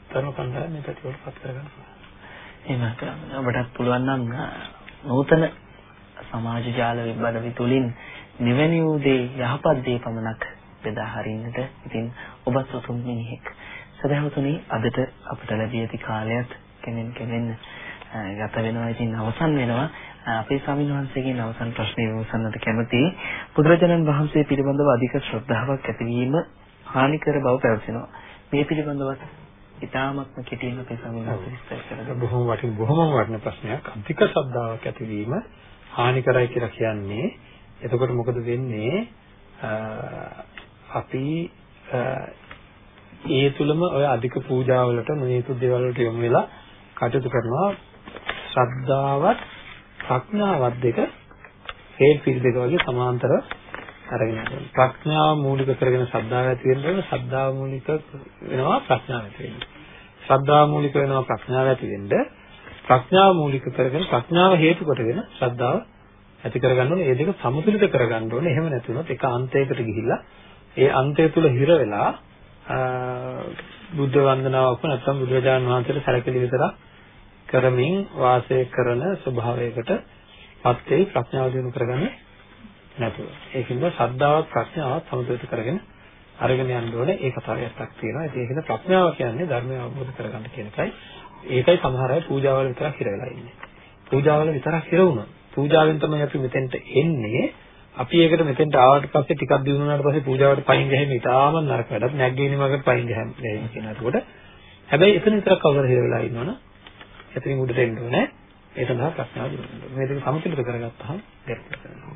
B: තරුණ කණ්ඩායම මේ පැතිවලට පත් කරගන්න පුළුවන්.
A: එහෙම කරන්න. ඔබටත් පුළුවන් නම් නූතන සමාජ ජාල විබ්බඩවි තුලින් නිවැරදි වූ දේ යහපත් දේ පමණක් බෙදා හරින්නට ඉතින් ඔබත් උතුම් මිනිහෙක්. සදහවතුනි අදට අපට ලැබී ඇති කාලයත් කෙනෙන් කෙනෙන් ගත වෙනවා. ඉතින් අවසන් වෙනවා. අපේ ස්වාමීන් වහන්සේගෙන් අවසන් ප්‍රශ්නේ විමසන්නට කැමතියි බුදුරජාණන් වහන්සේ පිළිබඳව අධික ශ්‍රද්ධාවක් ඇතිවීම හානිකර බව පැවසෙනවා. මේ පිළිබඳව ඉතාමත්ම කෙටියෙන් අපේ ස්වාමීන් වහන්සේ විස්තර කරලා
B: බොහොම වටින බොහොම වටින ප්‍රශ්නයක්. අධික ශ්‍රද්ධාවක් ඇතිවීම හානිකරයි කියලා කියන්නේ. එතකොට මොකද වෙන්නේ? අපි ඒ තුලම ඔය අධික පූජාවලට නොයෙකු දේවල් වලට යොමු වෙලා කටයුතු කරනවා ශ්‍රද්ධාවත් ප්‍රඥාවත් දෙක හේල් පිළ දෙක වගේ සමාන්තරව අරගෙන යනවා. ප්‍රඥාව මූලික කරගෙන ශ්‍රද්ධාව ඇති වෙනවා. ශ්‍රද්ධාව මූලික වෙනවා ප්‍රඥාව ඇති වෙනවා. ශ්‍රද්ධාව මූලික වෙනවා ප්‍රඥාව ඇති වෙන්න. ප්‍රඥාව මූලික කරගෙන ප්‍රඥාව හේතු කොටගෙන ශ්‍රද්ධාව ඇති කරගන්න ඕනේ. මේ දෙක සමතුලිත කරගන්න ඕනේ. එහෙම නැති වුණොත් එක අන්තයකට ගිහිල්ලා ඒ අන්තය තුල හිර වෙලා බුද්ධ වන්දනාවක් නැත්නම් බුදුරජාණන් වහන්සේට සැලකිලි විතරක් කරමින් වාසය කරන ස්වභාවයකට පත් වෙයි ප්‍රඥාව දිනු කරගන්නේ නැතුව. ඒකින්ද ශ්‍රද්ධාවත් ප්‍රඥාවත් සමතුලිත කරගෙන අරගෙන යන්න ඕනේ. ඒ කතාවයක් තියෙනවා. ඒකෙන්ද ප්‍රඥාව කියන්නේ ධර්මය අවබෝධ කරගන්න කියන එකයි. ඒකයි සමහර අය පූජාවල විතරක් හිර වෙලා ඉන්නේ. පූජාවල විතරක් හිර වුණා. පූජාවෙන් තමයි අපි මෙතෙන්ට එන්නේ. අපි ඒකට මෙතෙන්ට ආවට පස්සේ ටිකක් දිනු වුණාට පස්සේ පූජාවට පයින් ගහීම ඉතාම නරක වැඩක්. නැග්ගේනි මගට පයින් ගහීම කියන ඒකට. හැබැයි එතන විතරක් කවුරු හිර වෙලා ඉන්නවනම් එතනින් උඩට එන්න ඕනේ. ඒ සඳහා ප්‍රශ්නාව දිනුනවා. මේ දෙක සමතුලිත කරගත්තාම ගැටලුවක් වෙනවා.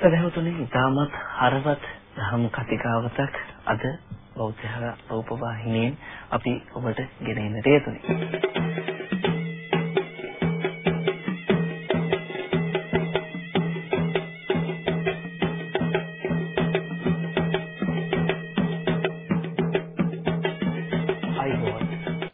A: සදහතුනේ ඉතාමත් හරවත් දහම් කතිකාවතක් අද බෞද්ධ රූපවාහිනියෙන් අපි ඔබට ගෙන එන්නට යෙදුනේ.